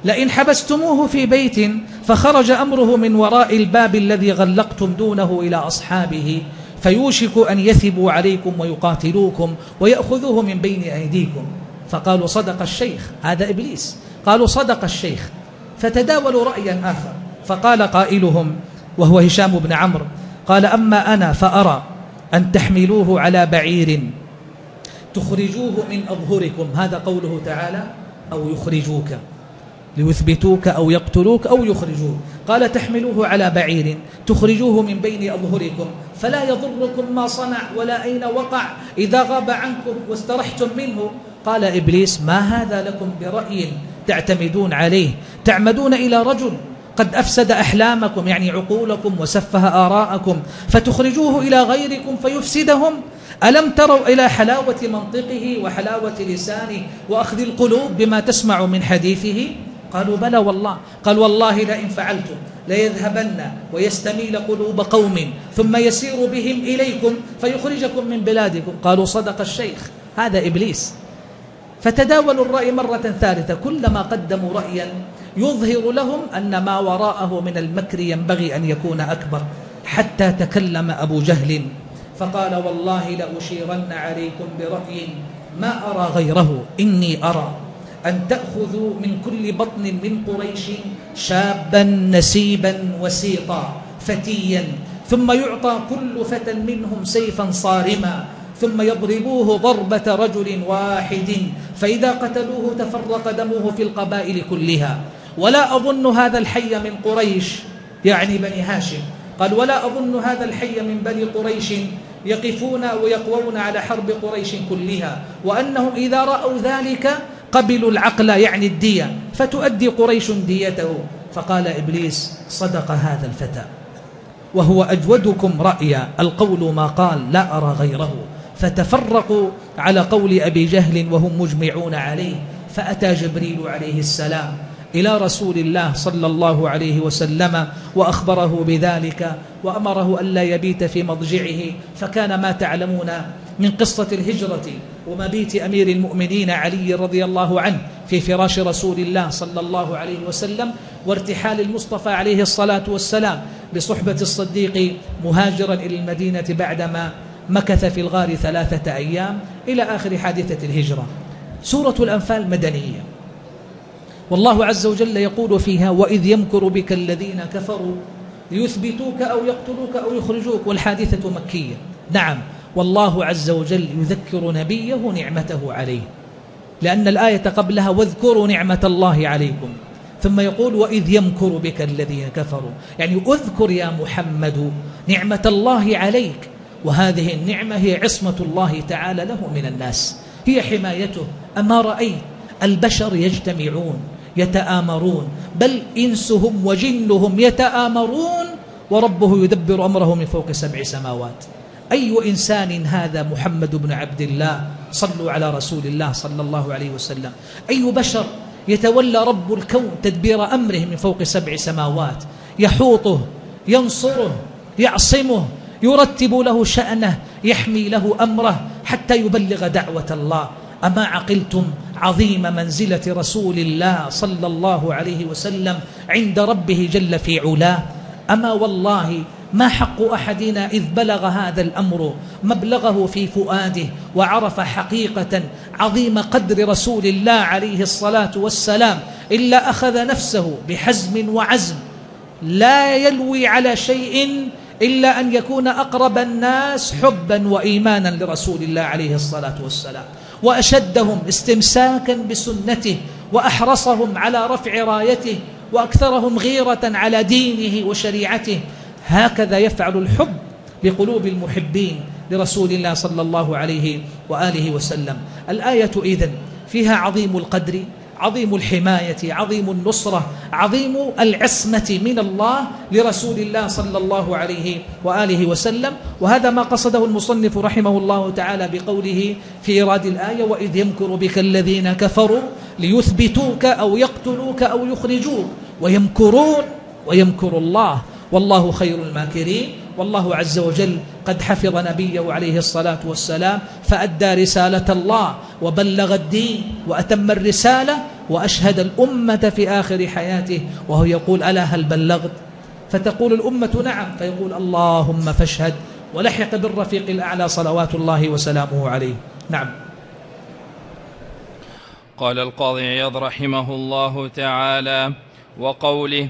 لئن حبستموه في بيت فخرج أمره من وراء الباب الذي غلقتم دونه إلى أصحابه فيوشك أن يثبوا عليكم ويقاتلوكم ويأخذوه من بين أيديكم. فقالوا صدق الشيخ هذا إبليس. قالوا صدق الشيخ. فتداولوا رأيا آخر. فقال قائلهم وهو هشام بن عمرو قال أما أنا فأرى أن تحملوه على بعير تخرجوه من أظهركم. هذا قوله تعالى أو يخرجوك ليثبتوك أو يقتلوك أو يخرجوك. قال تحملوه على بعير تخرجوه من بين أظهركم فلا يضركم ما صنع ولا أين وقع إذا غاب عنكم واسترحتم منه. قال إبليس ما هذا لكم برأي؟ تعتمدون عليه تعمدون إلى رجل. قد أفسد أحلامكم يعني عقولكم وسفه آراءكم فتخرجوه إلى غيركم فيفسدهم. ألم تروا إلى حلاوة منطقه وحلاوة لسانه وأخذ القلوب بما تسمع من حديثه؟ قالوا بلى والله. قال والله لئن فعلتم ليذهبن ويستميل قلوب قوم ثم يسير بهم إليكم فيخرجكم من بلادكم. قالوا صدق الشيخ هذا إبليس. فتداولوا الرأي مرة ثالثة كلما قدموا رأيا يظهر لهم أن ما وراءه من المكر ينبغي أن يكون أكبر حتى تكلم أبو جهل. فقال والله لأشيرن عليكم برأي ما أرى غيره إني أرى أن تأخذوا من كل بطن من قريش شابا نسيبا وسيطا فتيا ثم يعطى كل فتى منهم سيفا صارما. ثم يضربوه ضربة رجل واحد. فإذا قتلوه تفرق دمه في القبائل كلها. ولا أظن هذا الحي من قريش. يعني بني هاشم. قال ولا أظن هذا الحي من بني قريش يقفون ويقوون على حرب قريش كلها. وأنهم إذا رأوا ذلك قبلوا العقل يعني الدية. فتؤدي قريش ديته. فقال إبليس صدق هذا الفتى. وهو أجودكم رأيا. القول ما قال لا أرى غيره. فتفرقوا على قول أبي جهل وهم مجمعون عليه فأتى جبريل عليه السلام إلى رسول الله صلى الله عليه وسلم وأخبره بذلك وأمره ألا يبيت في مضجعه فكان ما تعلمون من قصة الهجرة ومبيت أمير المؤمنين علي رضي الله عنه في فراش رسول الله صلى الله عليه وسلم وارتحال المصطفى عليه الصلاة والسلام بصحبة الصديق مهاجرا إلى المدينة بعدما مكث في الغار ثلاثة أيام إلى آخر حادثة الهجرة. سورة الأنفال مدنية. والله عز وجل يقول فيها وإذ يمكر بك الذين كفروا ليثبتوك أو يقتلوك أو يخرجوك والحادثة مكية. نعم والله عز وجل يذكر نبيه نعمته عليه. لأن الآية قبلها واذكروا نعمة الله عليكم ثم يقول وإذ يمكر بك الذين كفروا يعني أذكر يا محمد نعمة الله عليك. وهذه النعمة هي عصمة الله تعالى له من الناس. هي حمايته. أما رأيت البشر يجتمعون يتآمرون بل إنسهم وجنهم يتآمرون وربه يدبر أمره من فوق سبع سماوات. أي إنسان هذا محمد بن عبد الله؟ صلوا على رسول الله صلى الله عليه وسلم. أي بشر يتولى رب الكون تدبير أمره من فوق سبع سماوات؟ يحوطه ينصره يعصمه يرتب له شأنه يحمي له أمره حتى يبلغ دعوة الله. أما عقلتم عظيم منزلة رسول الله صلى الله عليه وسلم عند ربه جل في علاه. أما والله ما حق أحدنا إذ بلغ هذا الأمر مبلغه في فؤاده وعرف حقيقة عظيم قدر رسول الله عليه الصلاة والسلام إلا أخذ نفسه بحزم وعزم. لا يلوي على شيء إلا أن يكون أقرب الناس حبا وإيمانا لرسول الله عليه الصلاة والسلام. وأشدهم استمساكا بسنته وأحرصهم على رفع رايته وأكثرهم غيرة على دينه وشريعته. هكذا يفعل الحب بقلوب المحبين لرسول الله صلى الله عليه وآله وسلم. الآية إذن فيها عظيم القدر عظيم الحماية عظيم النصرة عظيم العصمة من الله لرسول الله صلى الله عليه وآله وسلم. وهذا ما قصده المصنف رحمه الله تعالى بقوله في إيراد الآية وإذ يمكر بك الذين كفروا ليثبتوك أو يقتلوك أو يخرجوك ويمكرون ويمكر الله. والله خير الماكرين. والله عز وجل قد حفظ نبيه عليه الصلاة والسلام فأدى رسالة الله وبلغ الدين وأتم الرسالة وأشهد الأمة في آخر حياته وهو يقول ألا هل بلغت؟ فتقول الأمة نعم فيقول اللهم فاشهد ولحق بالرفيق الأعلى صلوات الله وسلامه عليه. نعم. قال القاضي عياض رحمه الله تعالى وقوله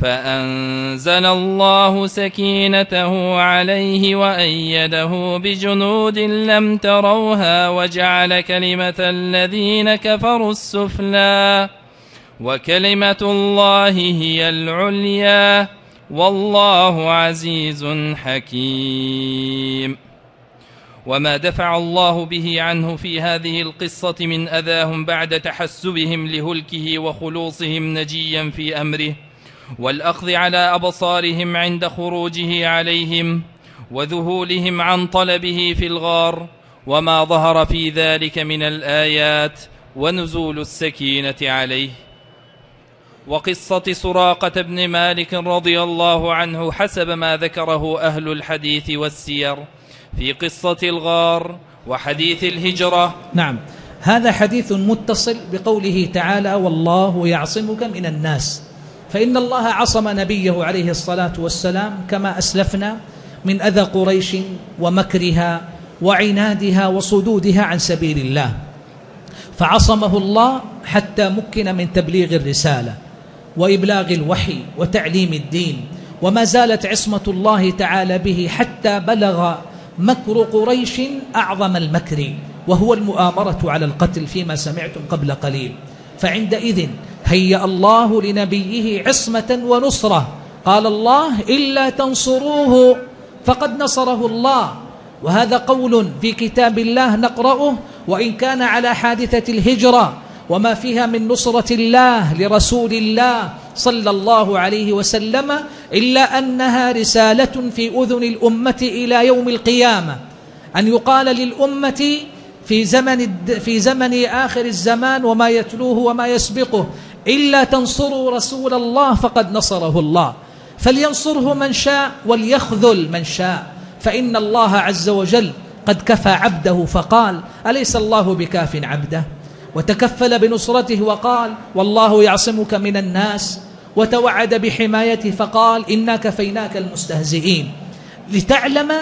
فأنزل الله سكينته عليه وأيده بجنود لم تروها وجعل كلمة الذين كفروا السفلى وكلمة الله هي العليا والله عزيز حكيم. وما دفع الله به عنه في هذه القصة من أذاهم بعد تحسبهم لهلكه وخلوصهم نجيا في أمره. والأخذ على أبصارهم عند خروجه عليهم وذهولهم عن طلبه في الغار وما ظهر في ذلك من الآيات ونزول السكينة عليه. وقصة سراقة بن مالك رضي الله عنه حسب ما ذكره أهل الحديث والسير في قصة الغار وحديث الهجرة. نعم. هذا حديث متصل بقوله تعالى والله يعصمك من الناس فإن الله عصم نبيه عليه الصلاة والسلام كما أسلفنا من أذى قريش ومكرها وعنادها وصدودها عن سبيل الله. فعصمه الله حتى مكن من تبليغ الرسالة وإبلاغ الوحي وتعليم الدين وما زالت عصمة الله تعالى به حتى بلغ مكر قريش أعظم المكر وهو المؤامرة على القتل فيما سمعتم قبل قليل. فعندئذ هيأ الله لنبيه عصمة ونصرة. قال الله إلا تنصروه فقد نصره الله. وهذا قول في كتاب الله نقرأه وإن كان على حادثة الهجرة وما فيها من نصرة الله لرسول الله صلى الله عليه وسلم إلا أنها رسالة في أذن الأمة إلى يوم القيامة. أن يقال للأمة في زمن في زمن آخر الزمان وما يتلوه وما يسبقه. إلا تنصروا رسول الله فقد نصره الله. فلينصره من شاء وليخذل من شاء. فإن الله عز وجل قد كفى عبده فقال أليس الله بكاف عبده؟ وتكفل بنصرته وقال والله يعصمك من الناس. وتوعد بحمايته فقال إنا كفيناك المستهزئين. لتعلم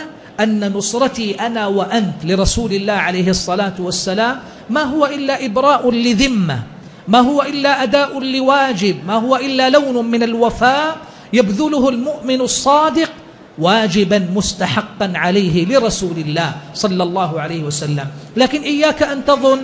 أن نصرتي أنا وأنت لرسول الله عليه الصلاة والسلام ما هو إلا إبراء لذمة. ما هو إلا أداء لواجب ما هو إلا لون من الوفاء يبذله المؤمن الصادق واجبا مستحقا عليه لرسول الله صلى الله عليه وسلم. لكن إياك أن تظن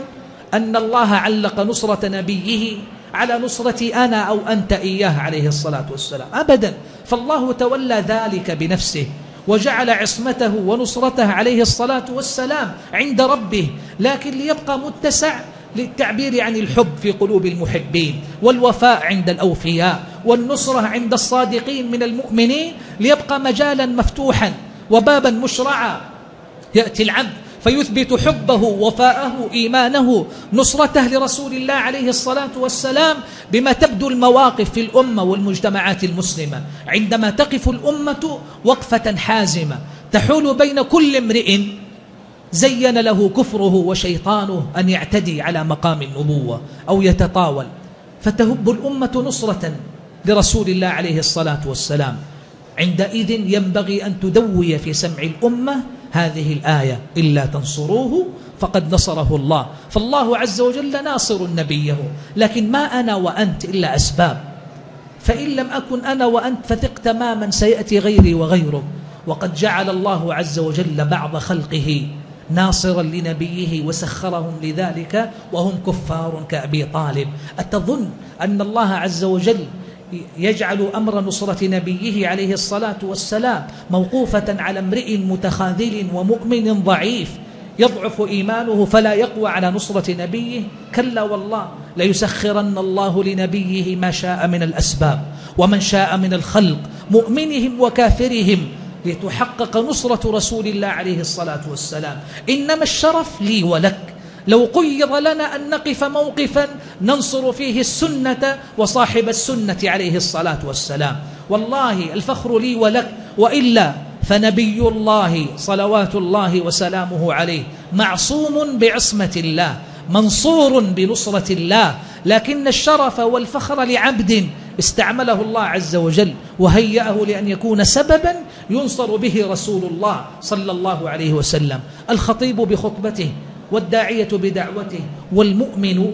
أن الله علق نصرة نبيه على نصرتي أنا أو أنت إياه عليه الصلاة والسلام. أبدا. فالله تولى ذلك بنفسه وجعل عصمته ونصرته عليه الصلاة والسلام عند ربه لكن ليبقى متسع للتعبير عن الحب في قلوب المحبين والوفاء عند الأوفياء والنصرة عند الصادقين من المؤمنين ليبقى مجالا مفتوحا وبابا مشرعا. يأتي العبد فيثبت حبه وفاءه إيمانه نصرته لرسول الله عليه الصلاة والسلام بما تبدو المواقف في الأمة والمجتمعات المسلمة. عندما تقف الأمة وقفة حازمة تحول بين كل امرئ زين له كفره وشيطانه أن يعتدي على مقام النبوة أو يتطاول. فتهب الأمة نصرة لرسول الله عليه الصلاة والسلام. عندئذ ينبغي أن تدوي في سمع الأمة هذه الآية. إلا تنصروه فقد نصره الله. فالله عز وجل ناصر نبيه. لكن ما أنا وأنت إلا أسباب. فإن لم أكن أنا وأنت فثق تماما سيأتي غيري وغيرك. وقد جعل الله عز وجل بعض خلقه ناصرا لنبيه وسخرهم لذلك وهم كفار كأبي طالب. أتظن أن الله عز وجل يجعل أمر نصرة نبيه عليه الصلاة والسلام موقوفة على امرئ متخاذل ومؤمن ضعيف يضعف إيمانه فلا يقوى على نصرة نبيه. كلا والله ليسخرن الله لنبيه ما شاء من الأسباب ومن شاء من الخلق مؤمنهم وكافرهم لتحقق نصرة رسول الله عليه الصلاة والسلام. إنما الشرف لي ولك. لو قيض لنا أن نقف موقفا ننصر فيه السنة وصاحب السنة عليه الصلاة والسلام. والله الفخر لي ولك. وإلا فنبي الله صلوات الله وسلامه عليه معصوم بعصمة الله منصور بنصرة الله. لكن الشرف والفخر لعبد استعمله الله عز وجل وهيأه لأن يكون سببا ينصر به رسول الله صلى الله عليه وسلم. الخطيب بخطبته والداعية بدعوته والمؤمن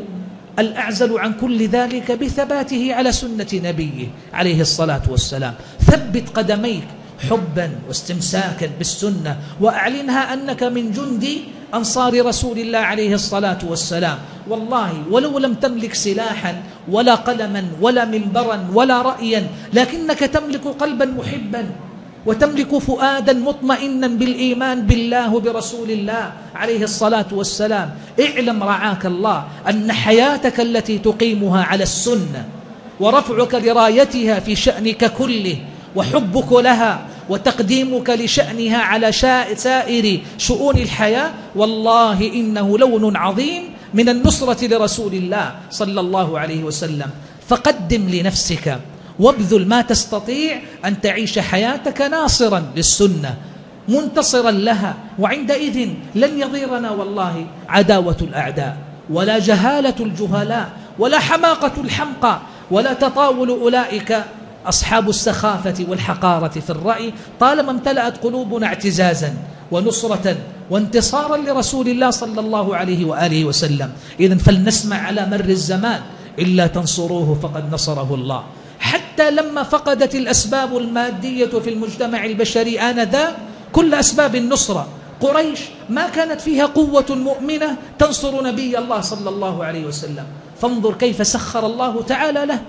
الأعزل عن كل ذلك بثباته على سنة نبيه عليه الصلاة والسلام. ثبت قدميك حبا واستمساكا بالسنة وأعلنها أنك من جند أنصار رسول الله عليه الصلاة والسلام. والله ولو لم تملك سلاحا ولا قلما ولا منبرا ولا رأيا لكنك تملك قلبا محبا وتملك فؤادا مطمئنا بالإيمان بالله وبرسول الله عليه الصلاة والسلام. اعلم رعاك الله أن حياتك التي تقيمها على السنة ورفعك لرايتها في شأنك كله وحبك لها وتقديمك لشأنها على سائر شؤون الحياة والله إنه لون عظيم من النصرة لرسول الله صلى الله عليه وسلم. فقدم لنفسك وابذل ما تستطيع أن تعيش حياتك ناصرا للسنة منتصرا لها وعندئذ لن يضيرنا والله عداوة الأعداء ولا جهالة الجهلاء ولا حماقة الحمقى ولا تطاول أولئك أصحاب السخافة والحقارة في الرأي طالما امتلأت قلوبنا اعتزازا ونصرة وانتصارا لرسول الله صلى الله عليه وآله وسلم. إذا فلنسمع على مر الزمان إلا تنصروه فقد نصره الله. حتى لما فقدت الأسباب المادية في المجتمع البشري آنذاك كل أسباب النصرة قريش ما كانت فيها قوة مؤمنة تنصر نبي الله صلى الله عليه وسلم. فانظر كيف سخر الله تعالى له.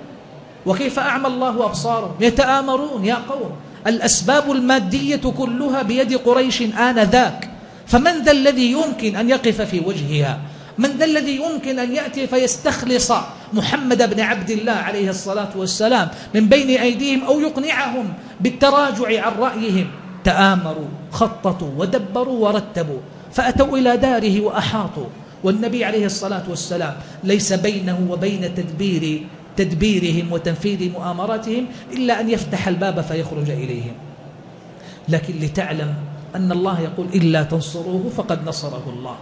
وكيف أعمى الله أبصارهم؟ يتآمرون يا قوم. الأسباب المادية كلها بيد قريش آنذاك. فمن ذا الذي يمكن أن يقف في وجهها؟ من ذا الذي يمكن أن يأتي فيستخلص محمد بن عبد الله عليه الصلاة والسلام من بين أيديهم أو يقنعهم بالتراجع عن رأيهم؟ تآمروا خططوا ودبروا ورتبوا فأتوا إلى داره وأحاطوا. والنبي عليه الصلاة والسلام ليس بينه وبين تدبير تدبيرهم وتنفيذ مؤامراتهم إلا أن يفتح الباب فيخرج إليهم. لكن لتعلم أن الله يقول إلا تنصروه فقد نصره الله.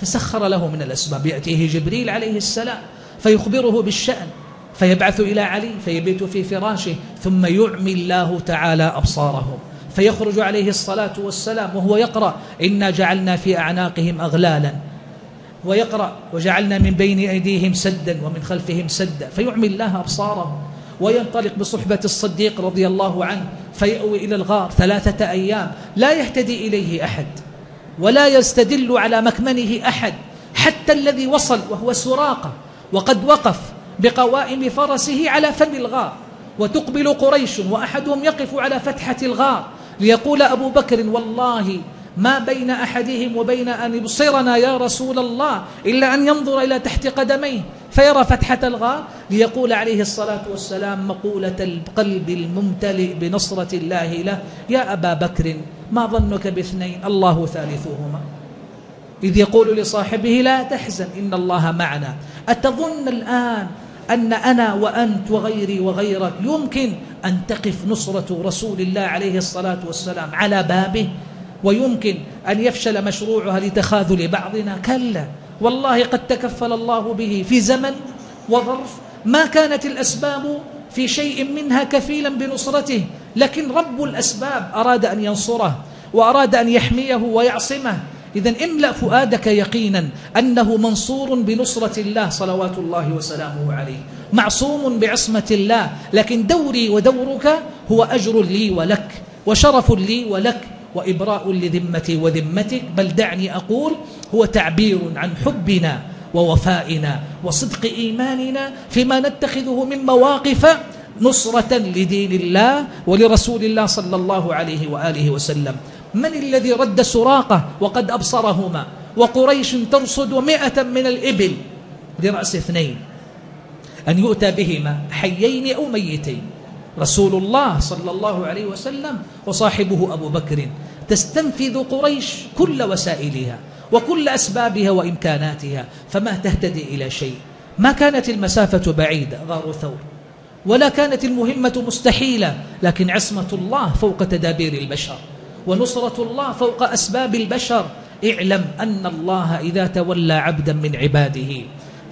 فسخر له من الأسباب. يأتيه جبريل عليه السلام فيخبره بالشأن فيبعث إلى علي فيبيت في فراشه ثم يعمي الله تعالى أبصارهم. فيخرج عليه الصلاة والسلام وهو يقرأ إنا جعلنا في أعناقهم أغلالا ويقرأ وجعلنا من بين أيديهم سدا ومن خلفهم سدا فيعمي الله أبصارهم وينطلق بصحبة الصديق رضي الله عنه فيأوي إلى الغار ثلاثة أيام لا يهتدي إليه أحد ولا يستدل على مكمنه أحد حتى الذي وصل وهو سراقة وقد وقف بقوائم فرسه على فم الغار وتقبل قريش وأحدهم يقف على فتحة الغار ليقول أبو بكر والله ما بين أحدهم وبين أن يبصرنا يا رسول الله إلا أن ينظر إلى تحت قدميه فيرى فتحة الغار ليقول عليه الصلاة والسلام مقولة القلب الممتلئ بنصرة الله له يا أبا بكر ما ظنك باثنين؟ الله ثالثهما. إذ يقول لصاحبه لا تحزن إن الله معنا. أتظن الآن أن أنا وأنت وغيري وغيرك يمكن أن تقف نصرة رسول الله عليه الصلاة والسلام على بابه؟ ويمكن أن يفشل مشروعها لتخاذل بعضنا. كلا والله قد تكفل الله به في زمن وظرف ما كانت الأسباب في شيء منها كفيلا بنصرته. لكن رب الأسباب أراد أن ينصره وأراد أن يحميه ويعصمه. إذا املأ فؤادك يقينا أنه منصور بنصرة الله صلوات الله وسلامه عليه. معصوم بعصمة الله. لكن دوري ودورك هو أجر لي ولك وشرف لي ولك. وإبراء لذمتي وذمتك بل دعني أقول هو تعبير عن حبنا ووفائنا وصدق إيماننا فيما نتخذه من مواقف نصرة لدين الله ولرسول الله صلى الله عليه وآله وسلم. من الذي رد سراقة وقد أبصرهما؟ وقريش ترصد مئة من الإبل لرأس اثنين. أن يؤتى بهما حيين أو ميتين. رسول الله صلى الله عليه وسلم وصاحبه أبو بكر تستنفذ قريش كل وسائلها وكل أسبابها وإمكاناتها فما تهتدي إلى شيء ما كانت المسافة بعيدة غار ثور ولا كانت المهمة مستحيلة لكن عصمة الله فوق تدابير البشر ونصرة الله فوق أسباب البشر اعلم أن الله إذا تولى عبدا من عباده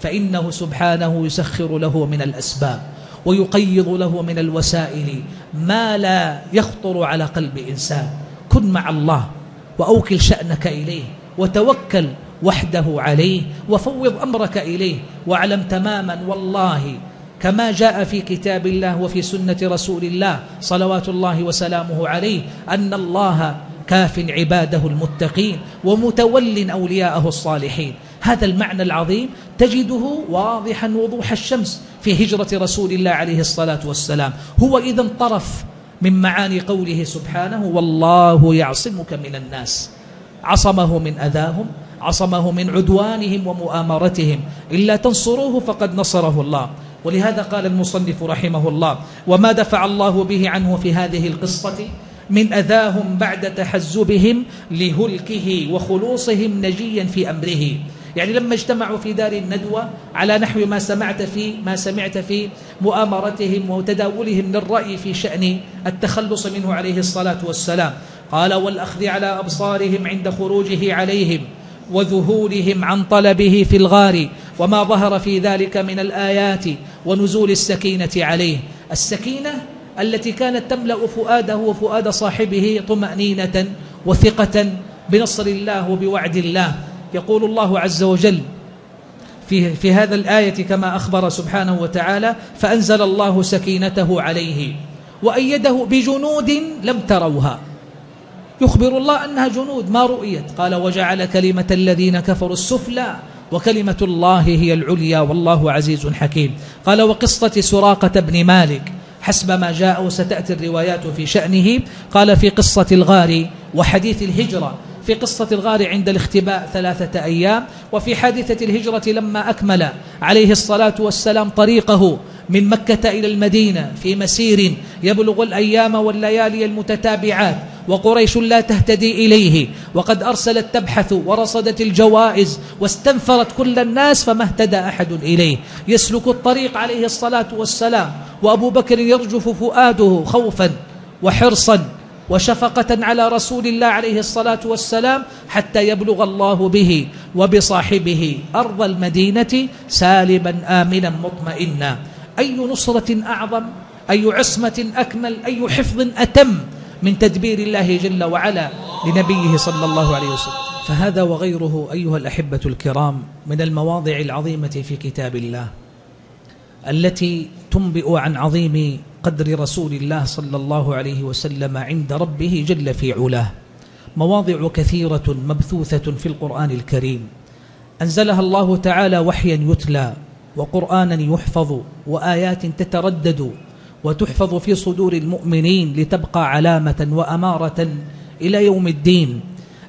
فإنه سبحانه يسخر له من الأسباب ويقيض له من الوسائل ما لا يخطر على قلب إنسان. كن مع الله وأوكل شأنك إليه وتوكل وحده عليه وفوض أمرك إليه واعلم تماما والله كما جاء في كتاب الله وفي سنة رسول الله صلوات الله وسلامه عليه أن الله كاف عباده المتقين ومتول أولياءه الصالحين. هذا المعنى العظيم تجده واضحا وضوح الشمس في هجرة رسول الله عليه الصلاة والسلام. هو إذا طرف من معاني قوله سبحانه والله يعصمك من الناس. عصمه من أذاهم عصمه من عدوانهم ومؤامرتهم. إلا تنصروه فقد نصره الله. ولهذا قال المصنف رحمه الله وما دفع الله به عنه في هذه القصة من أذاهم بعد تحزبهم لهلكه وخلوصهم نجيا في أمره. يعني لما اجتمعوا في دار الندوة على نحو ما سمعت في ما سمعت في مؤامرتهم وتداولهم للرأي في شأن التخلص منه عليه الصلاة والسلام. قال والأخذ على أبصارهم عند خروجه عليهم وذهولهم عن طلبه في الغار وما ظهر في ذلك من الآيات ونزول السكينة عليه. السكينة التي كانت تملأ فؤاده وفؤاد صاحبه طمأنينة وثقة بنصر الله وبوعد الله. يقول الله عز وجل في, في هذا الآية كما أخبر سبحانه وتعالى فأنزل الله سكينته عليه وأيده بجنود لم تروها. يخبر الله أنها جنود ما رؤيت. قال وجعل كلمة الذين كفروا السفلى وكلمة الله هي العليا والله عزيز حكيم. قال وقصة سراقة بن مالك حسب ما جاء وستأتي الروايات في شأنه. قال في قصة الغار وحديث الهجرة في قصة الغار عند الاختباء ثلاثة أيام وفي حادثة الهجرة لما أكمل عليه الصلاة والسلام طريقه من مكة إلى المدينة في مسير يبلغ الأيام والليالي المتتابعات وقريش لا تهتدي إليه وقد أرسلت تبحث ورصدت الجوائز واستنفرت كل الناس فما اهتدى أحد إليه. يسلك الطريق عليه الصلاة والسلام وأبو بكر يرجف فؤاده خوفا وحرصا وشفقة على رسول الله عليه الصلاة والسلام حتى يبلغ الله به وبصاحبه أرض المدينة سالما آمنا مطمئنا. أي نصرة أعظم؟ أي عصمة أكمل؟ أي حفظ أتم من تدبير الله جل وعلا لنبيه صلى الله عليه وسلم؟ فهذا وغيره أيها الأحبة الكرام من المواضع العظيمة في كتاب الله التي تنبئ عن عظيم قدر رسول الله صلى الله عليه وسلم عند ربه جل في علاه. مواضع كثيرة مبثوثة في القرآن الكريم. أنزلها الله تعالى وحيا يتلى وقرآنا يحفظ وآيات تتردد وتحفظ في صدور المؤمنين لتبقى علامة وأمارة إلى يوم الدين.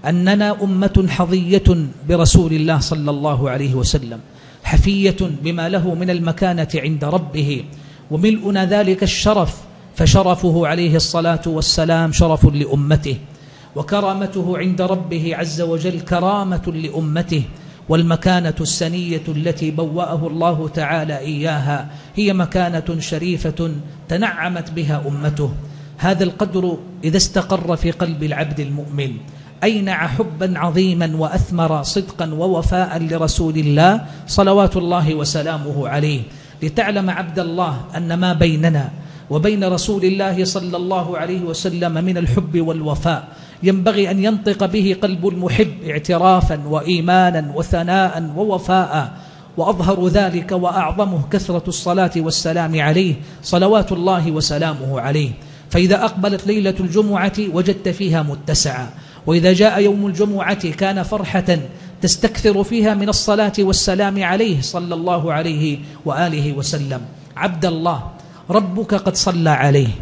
أننا أمة حظية برسول الله صلى الله عليه وسلم. حفية بما له من المكانة عند ربه وملؤنا ذلك الشرف فشرفه عليه الصلاة والسلام شرف لأمته وكرامته عند ربه عز وجل كرامة لأمته والمكانة السنية التي بوأه الله تعالى إياها هي مكانة شريفة تنعمت بها أمته. هذا القدر إذا استقر في قلب العبد المؤمن أينع حبا عظيما وأثمر صدقا ووفاء لرسول الله صلوات الله وسلامه عليه. لتعلم عبد الله أن ما بيننا وبين رسول الله صلى الله عليه وسلم من الحب والوفاء ينبغي أن ينطق به قلب المحب اعترافا وإيمانا وثناء ووفاء. وأظهر ذلك وأعظمه كثرة الصلاة والسلام عليه صلوات الله وسلامه عليه. فإذا أقبلت ليلة الجمعة وجدت فيها متسعا وإذا جاء يوم الجمعة كان فرحة تستكثر فيها من الصلاة والسلام عليه صلى الله عليه وآله وسلم. عبد الله ربك قد صلى عليه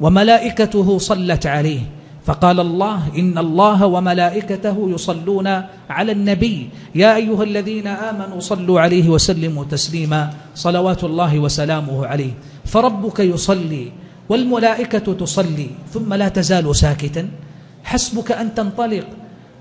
وملائكته صلت عليه فقال الله إن الله وملائكته يصلون على النبي. يا أيها الذين آمنوا صلوا عليه وسلموا تسليما صلوات الله وسلامه عليه. فربك يصلي والملائكة تصلي ثم لا تزال ساكتا. حسبك أن تنطلق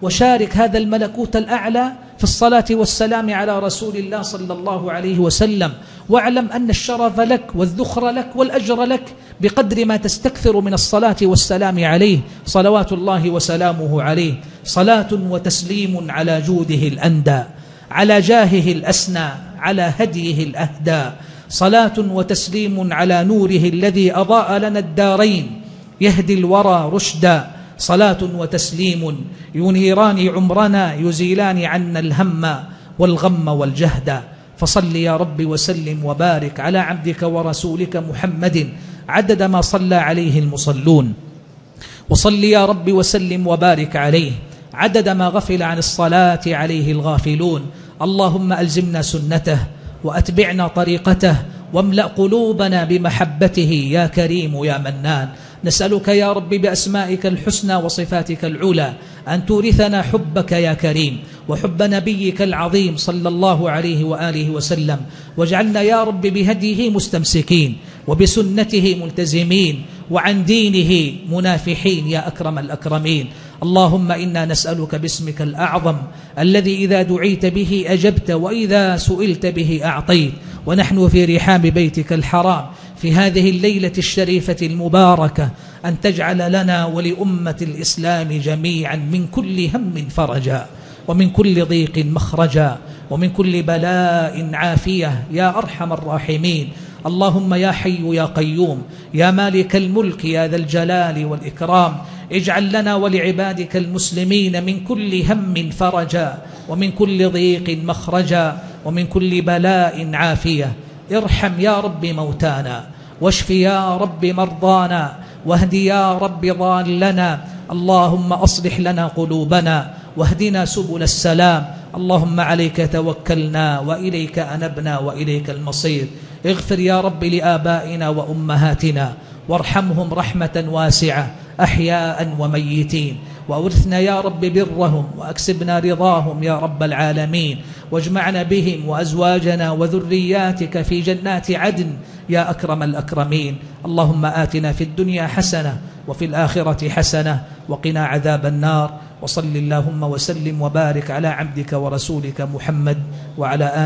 وشارك هذا الملكوت الأعلى في الصلاة والسلام على رسول الله صلى الله عليه وسلم. واعلم أن الشرف لك والذخر لك والأجر لك بقدر ما تستكثر من الصلاة والسلام عليه. صلوات الله وسلامه عليه. صلاة وتسليم على جوده الأندى على جاهه الأسنى على هديه الأهدى. صلاة وتسليم على نوره الذي أضاء لنا الدارين يهدي الورى رشدا. صلاة وتسليم. ينيران عمرنا يزيلان عنا الهم والغم والجهد. فصل يا رب وسلم وبارك على عبدك ورسولك محمد عدد ما صلى عليه المصلون. وصل يا رب وسلم وبارك عليه عدد ما غفل عن الصلاة عليه الغافلون. اللهم ألزمنا سنته وأتبعنا طريقته واملأ قلوبنا بمحبته يا كريم يا منان. نسألك يا رب بأسمائك الحسنى وصفاتك العلى أن تورثنا حبك يا كريم وحب نبيك العظيم صلى الله عليه وآله وسلم واجعلنا يا رب بهديه مستمسكين وبسنته ملتزمين وعن دينه منافحين يا أكرم الأكرمين اللهم إنا نسألك باسمك الأعظم الذي إذا دعيت به أجبت وإذا سئلت به أعطيت ونحن في رحاب بيتك الحرام في هذه الليلة الشريفة المباركة أن تجعل لنا ولأمة الإسلام جميعا من كل هم فرجا ومن كل ضيق مخرجا ومن كل بلاء عافية يا أرحم الراحمين. اللهم يا حي يا قيوم يا مالك الملك يا ذا الجلال والإكرام اجعل لنا ولعبادك المسلمين من كل هم فرجا ومن كل ضيق مخرجا ومن كل بلاء عافية. ارحم يا رب موتانا. واشف يا رب مرضانا واهد يا رب ضالنا. اللهم أصلح لنا قلوبنا واهدنا سبل السلام. اللهم عليك توكلنا وإليك أنبنا وإليك المصير. اغفر يا رب لآبائنا وأمهاتنا وارحمهم رحمة واسعة أحياء وميتين. وأورثنا يا رب برهم وأكسبنا رضاهم يا رب العالمين. واجمعنا بهم وأزواجنا وذرياتك في جنات عدن. يا أكرم الأكرمين. اللهم آتنا في الدنيا حسنة وفي الآخرة حسنة وقنا عذاب النار. وصل اللهم وسلم وبارك على عبدك ورسولك محمد وعلى آله